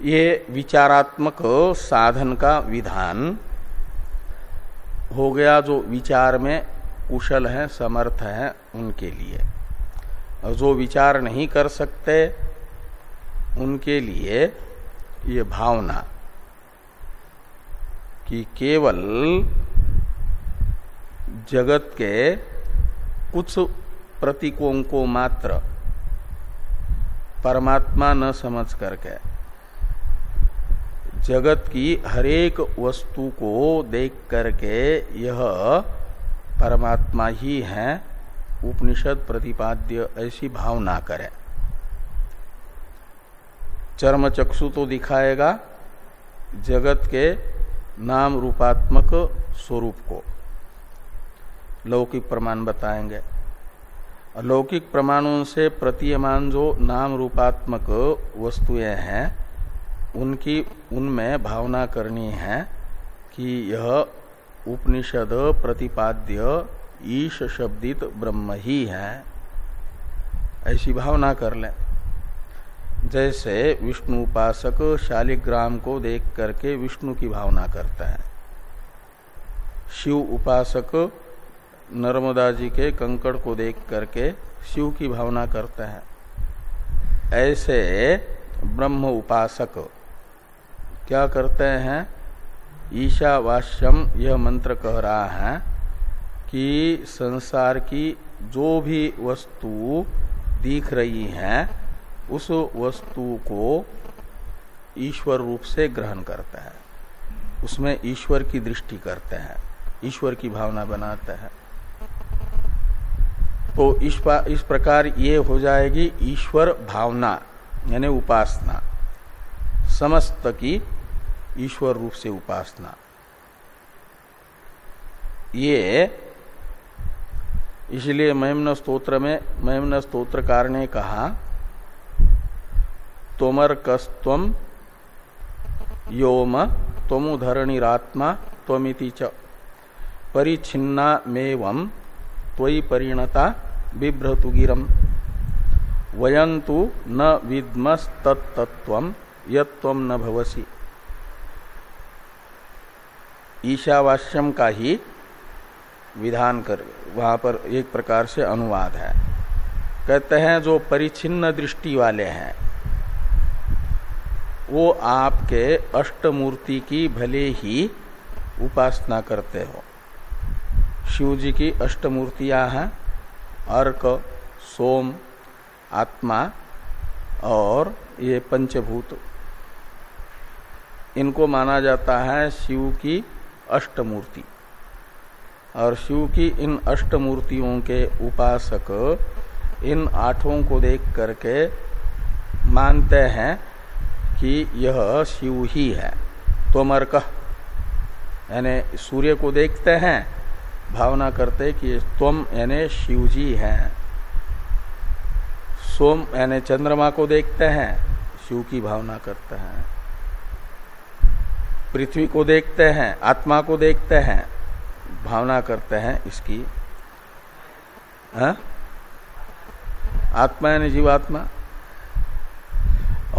ये विचारात्मक साधन का विधान हो गया जो विचार में कुशल है, समर्थ है उनके लिए। और जो विचार नहीं कर सकते, उनके लिए ये भावना कि केवल जगत के कुछ प्रतीकों को मात्र परमात्मा न समझ करके जगत की हरेक वस्तु को देख करके यह परमात्मा ही है। उपनिषद प्रतिपाद्य ऐसी भावना करे। चर्म चक्षु तो दिखाएगा जगत के नाम रूपात्मक स्वरूप को। लौकिक प्रमाण बताएँगे। लौकिक प्रमाणों से प्रतीयमान जो नाम रूपात्मक वस्तुएँ हैं, उनकी, उनमें भावना करनी है कि यह उपनिषद प्रतिपाद्य ईश शब्दित ब्रह्म ही है, ऐसी भावना कर लें। जैसे विष्णु उपासक शालिग्राम को देख करके विष्णु की भावना करता है। शिव उपासक नर्मदा जी के कंकड़ को देख करके शिव की भावना करता है। ऐसे ब्रह्म उपासक क्या करते हैं? ईशावास्यम यह मंत्र कह रहा है कि संसार की जो भी वस्तु दिख रही है उस वस्तु को ईश्वर रूप से ग्रहण करता है। उसमें ईश्वर की दृष्टि करते हैं ईश्वर की भावना बनाते हैं। तो इस, इस प्रकार ये हो जाएगी ईश्वर भावना यानी उपासना। समस्त की ईश्वर रूप से उपासना। ये इसलिए महिमन स्त्रोत्र में, महिमन स्त्रोत्रकार ने कहा, तोमर कस्तम योम तमुधरणिरात्मा त्वमिति च। परिच्छिन्ना त्वयि परिणता बिभ्रतु गिरम वयंतु न विद्मस्तत्व यत्व न भवसी। ईशावास्यम का ही विधान कर, वहाँ पर एक प्रकार से अनुवाद है। कहते हैं, जो परिचिन्न दृष्टि वाले हैं, वो आपके अष्टमूर्ति की भले ही उपासना करते हो। शिव जी की अष्टमूर्तियाँ हैं, अर्क, सोम, आत्मा और ये पंचभूत। इनको माना जाता है शिव की अष्टमूर्ति। और शिव की इन अष्ट मूर्तियों के उपासक इन आठों को देख करके मानते हैं कि यह शिव ही है। तोमर कह यानी सूर्य को देखते हैं, भावना करते कि तुम यानी शिव जी हैं। सोम यानी चंद्रमा को देखते हैं, शिव की भावना करते हैं। पृथ्वी को देखते हैं, आत्मा को देखते हैं। भावना करते हैं इसकी है? आत्मा यानी जीवात्मा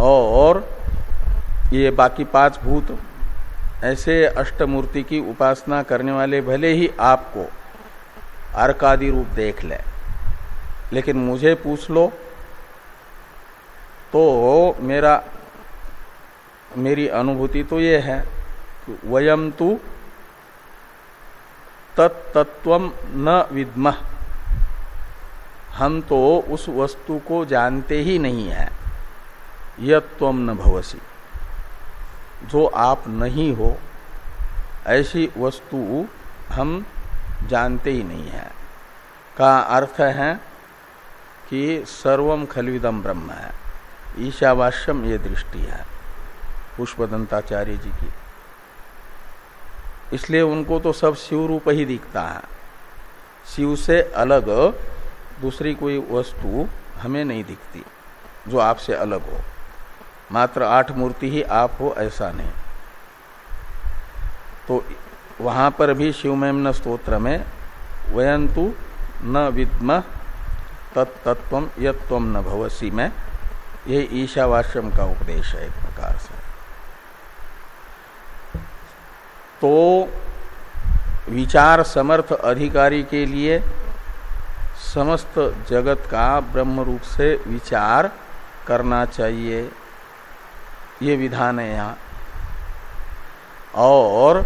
और ये बाकी पाँच भूत, ऐसे अष्टमूर्ति की उपासना करने वाले भले ही आपको अर्कादि रूप देख ले, लेकिन मुझे पूछ लो तो मेरा, मेरी अनुभूति तो ये है वयम तु तत्व न विद्म। हम तो उस वस्तु को जानते ही नहीं है। यम न भवसी। जो आप नहीं हो, ऐसी वस्तु हम जानते ही नहीं है। का अर्थ है कि सर्वम खलविदम ब्रह्म है। ईशावास्यम ये दृष्टि है। पुष्पदंताचार्य जी की। इसलिए उनको तो सब शिव रूप ही दिखता है। शिव से अलग दूसरी कोई वस्तु हमें नहीं दिखती, जो आपसे अलग हो। मात्र आठ मूर्ति ही आप हो, ऐसा नहीं। तो वहाँ पर भी शिवमेमन स्त्रोत्र में, वयंतु न विद्म तत्तत्व यत्व न भवसी में ये ईशावाश्यम का उपदेश है एक प्रकार से। तो विचार समर्थ अधिकारी के लिए समस्त जगत का ब्रह्म रूप से विचार करना चाहिए। ये विधान है यहाँ। और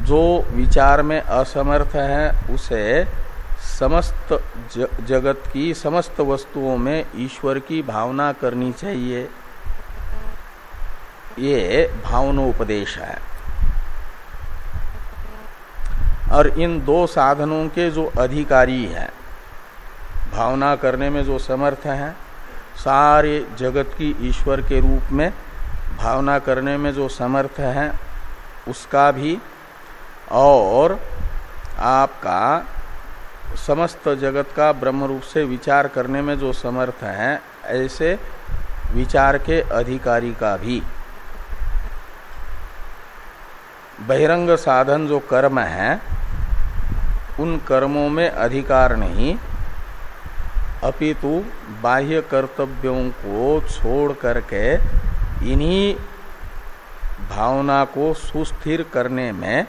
जो विचार में असमर्थ है, उसे समस्त जगत की समस्त वस्तुओं में ईश्वर की भावना करनी चाहिए। ये भावनोपदेश है। और इन दो साधनों के जो अधिकारी हैं, भावना करने में जो समर्थ हैं, सारे जगत की ईश्वर के रूप में भावना करने में जो समर्थ हैं, उसका भी और आपका समस्त जगत का ब्रह्म रूप से विचार करने में जो समर्थ है, ऐसे विचार के अधिकारी का भी। बहिरंग साधन जो कर्म है, उन कर्मों में अधिकार नहीं। अपितु बाह्य कर्तव्यों को छोड़ करके इन्हीं भावना को सुस्थिर करने में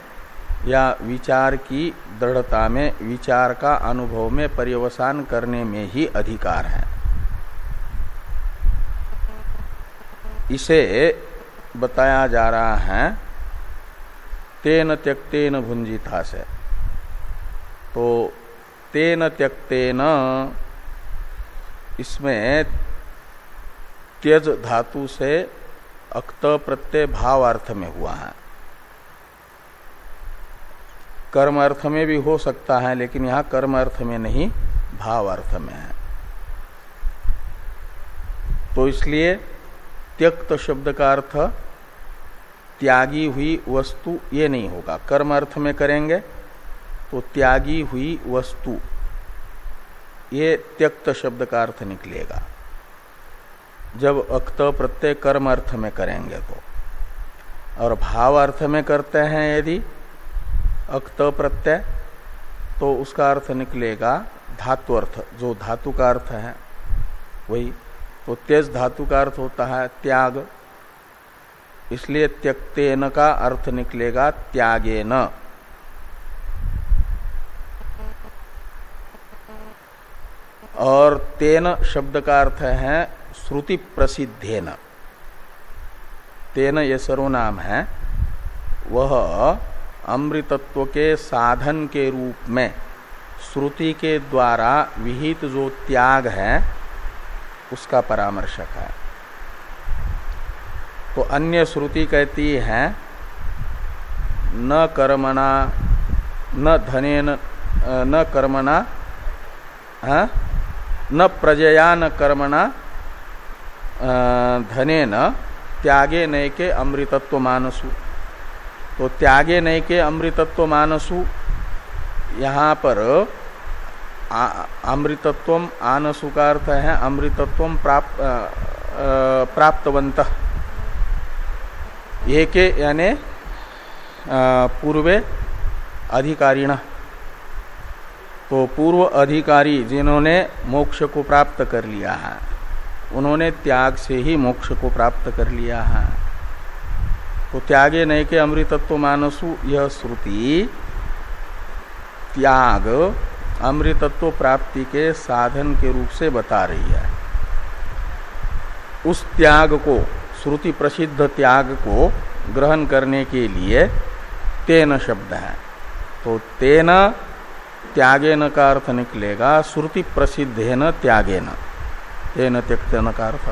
या विचार की दृढ़ता में, विचार का अनुभव में पर्यवसान करने में ही अधिकार है। इसे बताया जा रहा है तेन त्यक्तेन भुंजिता से तो तेन त्यक्तेन इसमें त्यज धातु से अक्त प्रत्यय भाव अर्थ में हुआ है। कर्म अर्थ में भी हो सकता है, लेकिन यहाँ कर्म अर्थ में नहीं, भाव अर्थ में है। तो इसलिए त्यक्त शब्द का अर्थ त्यागी हुई वस्तु ये नहीं होगा। कर्म अर्थ में करेंगे तो त्यागी हुई वस्तु। ये त्यक्त शब्द का अर्थ निकलेगा। जब अक्त प्रत्यय कर्म अर्थ में करेंगे तो। और भाव अर्थ में करते हैं यदि अक्त प्रत्यय तो उसका अर्थ निकलेगा धातु अर्थ। जो धातु का अर्थ है, वही। तो तेज धातु का अर्थ होता है त्याग। इसलिए त्यक्तेन का अर्थ निकलेगा त्यागे न और तेन शब्द का अर्थ है श्रुति प्रसिद्धेन। तेन ये सर्वनाम है। वह अमृतत्व के साधन के रूप में, श्रुति के द्वारा विहित जो त्याग है, उसका परामर्शक है। तो अन्य श्रुति कहती है, न कर्मणा, न धनेन न कर्मणा हाँ? न प्रजया न कर्मणा धने न त्यागे नय के अमृतत्व मानसु तो त्यागे नय के अमृतत्व मानसु, यहाँ पर अमृतत्व आनसु का अर्थ है अमृतत्व प्राप्त प्राप्तवंत एक यानी पूर्वे अधिकारिण। तो पूर्व अधिकारी जिन्होंने मोक्ष को प्राप्त कर लिया है, उन्होंने त्याग से ही मोक्ष को प्राप्त कर लिया है। तो त्यागे नहीं के अमृतत्व मानसु, यह श्रुति, त्याग अमृतत्व प्राप्ति के साधन के रूप से बता रही है। उस त्याग को श्रुति प्रसिद्ध त्याग को ग्रहण करने के लिए तेन शब्द है। तो तेन त्यागे न का अर्थ निकलेगा, श्रुति प्रसिद्ध है न त्यागे न तेन त्यक्त न का अर्थ।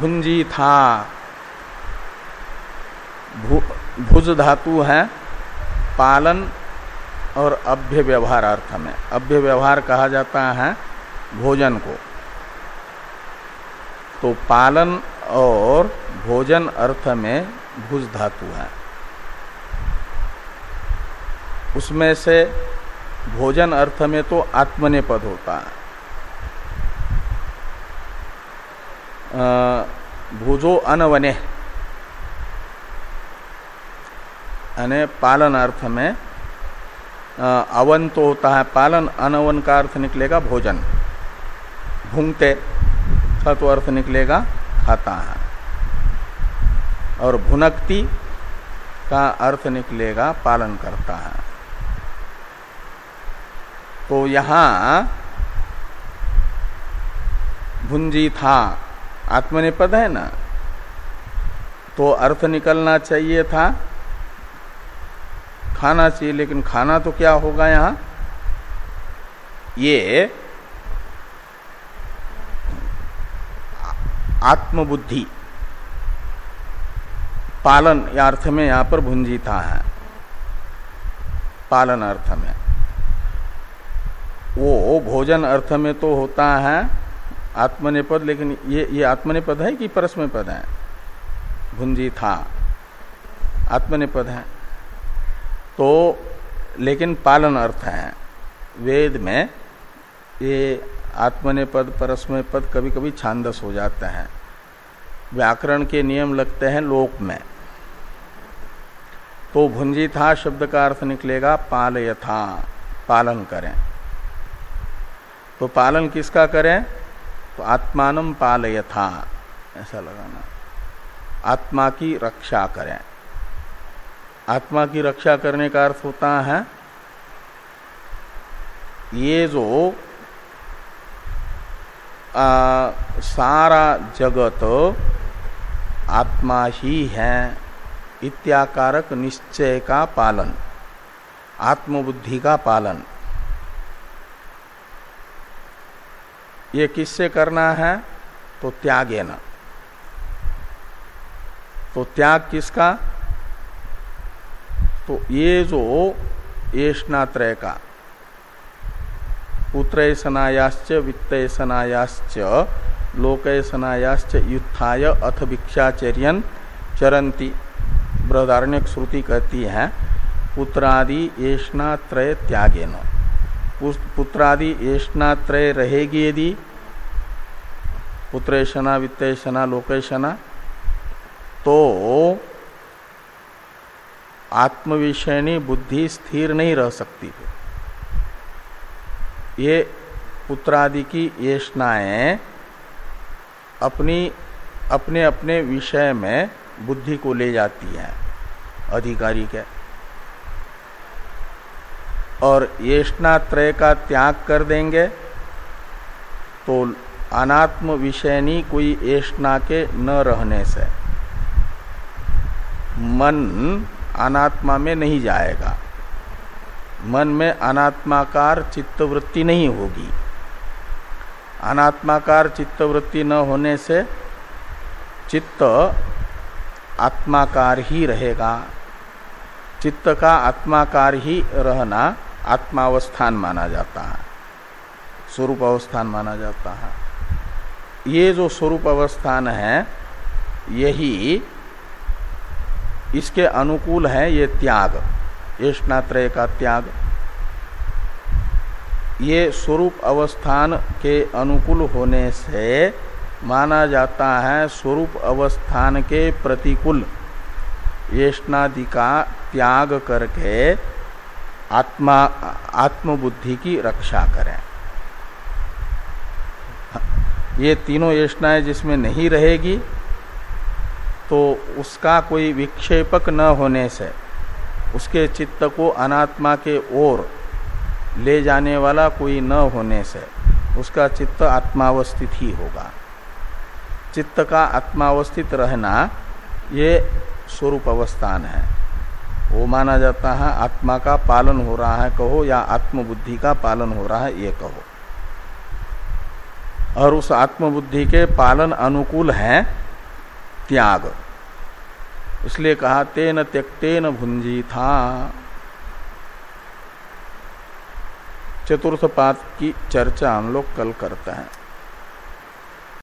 भुंजी था। भुज धातु है, पालन और अभ्य व्यवहार अर्थ में। अभ्य व्यवहार कहा जाता है भोजन को। तो पालन और भोजन अर्थ में भुज धातु है। उसमें से भोजन अर्थ में तो आत्मनेपद होता है। भुजो अनवने। यानी पालन अर्थ में अवन तो होता है। पालन अनवन का अर्थ निकलेगा भोजन। भूंगते। तो अर्थ निकलेगा खाता है। और भुनकती का अर्थ निकलेगा पालन करता है। तो यहाँ भुंजी था, आत्मनिपद है ना? तो अर्थ निकलना चाहिए था। खाना चाहिए, लेकिन खाना तो क्या होगा यहाँ? ये आत्मबुद्धि। पालन या अर्थ में यहाँ पर भुंजीता है। पालन अर्थ में। वो भोजन अर्थ में तो होता है, आत्मनिपद, लेकिन ये ये आत्मनिपद है कि परस्मय पद है? भुंजी था आत्मनिपद है। तो लेकिन पालन अर्थ है। वेद में ये आत्मने पद, परस्मय पद कभी कभी छांदस हो जाते हैं। व्याकरण के नियम लगते हैं लोक में। तो भुंजी था शब्द का अर्थ निकलेगा पालयथा, पालन करें। तो पालन किसका करें? तो आत्मान पालयथा, ऐसा लगाना। आत्मा की रक्षा करें। आत्मा की रक्षा करने का अर्थ होता है, ये जो आ, सारा जगत आत्मा ही है इत्याकारक निश्चय का पालन आत्मबुद्धि का पालन। ये किससे करना है? तो त्यागे न। तो त्याग किसका? तो ये जो येष्णात्रय का पुत्र सनायाश्च वित्त सनायाश्च लोक सनायाश्च युत्थाय अथ भिक्षाचर्यन चरंती बृहदारण्य श्रुति कहती है, पुत्रादि येष्णात्रय त्यागे न पुत्रादि येष्णात्रय रहेगी यदि? पुत्रेशना वित्तेषणा लोकेशना तो आत्मविषयनी बुद्धि स्थिर नहीं रह सकती। है ये पुत्रादि की येष्णाएँ अपनी, अपने अपने विषय में बुद्धि को ले जाती हैं, अधिकारी के। और येष्णात्रय का त्याग कर देंगे तो अनात्म विषयनी कोई येष्णा के न रहने से। मन अनात्मा में नहीं जाएगा। मन में अनात्माकार चित्तवृत्ति नहीं होगी। अनात्माकार चित्तवृत्ति न होने से चित्त आत्माकार ही रहेगा। चित्त का आत्माकार ही रहना आत्मावस्थान माना जाता है। स्वरूप अवस्थान माना जाता है। ये जो स्वरूप अवस्थान है, यही इसके अनुकूल है, ये त्याग। येष्णात्रय का त्याग ये स्वरूप अवस्थान के अनुकूल होने से माना जाता है स्वरूप अवस्थान के प्रतिकूल। येष्णादि का त्याग करके आत्मा, आत्मबुद्धि की रक्षा करें। ये तीनों येष्णाएँ जिसमें नहीं रहेगी तो उसका कोई विक्षेपक न होने से उसके चित्त को अनात्मा के ओर ले जाने वाला कोई न होने से उसका चित्त आत्मावस्थित ही होगा। चित्त का आत्मावस्थित रहना ये स्वरूप अवस्थान है। वो माना जाता है, आत्मा का पालन हो रहा है कहो या आत्मबुद्धि का पालन हो रहा है ये कहो। और उस आत्मबुद्धि के पालन अनुकूल है त्याग। इसलिए कहा, तेन त्यक्तेन भुंजी था चतुर्थ पात की चर्चा हम लोग कल करते हैं।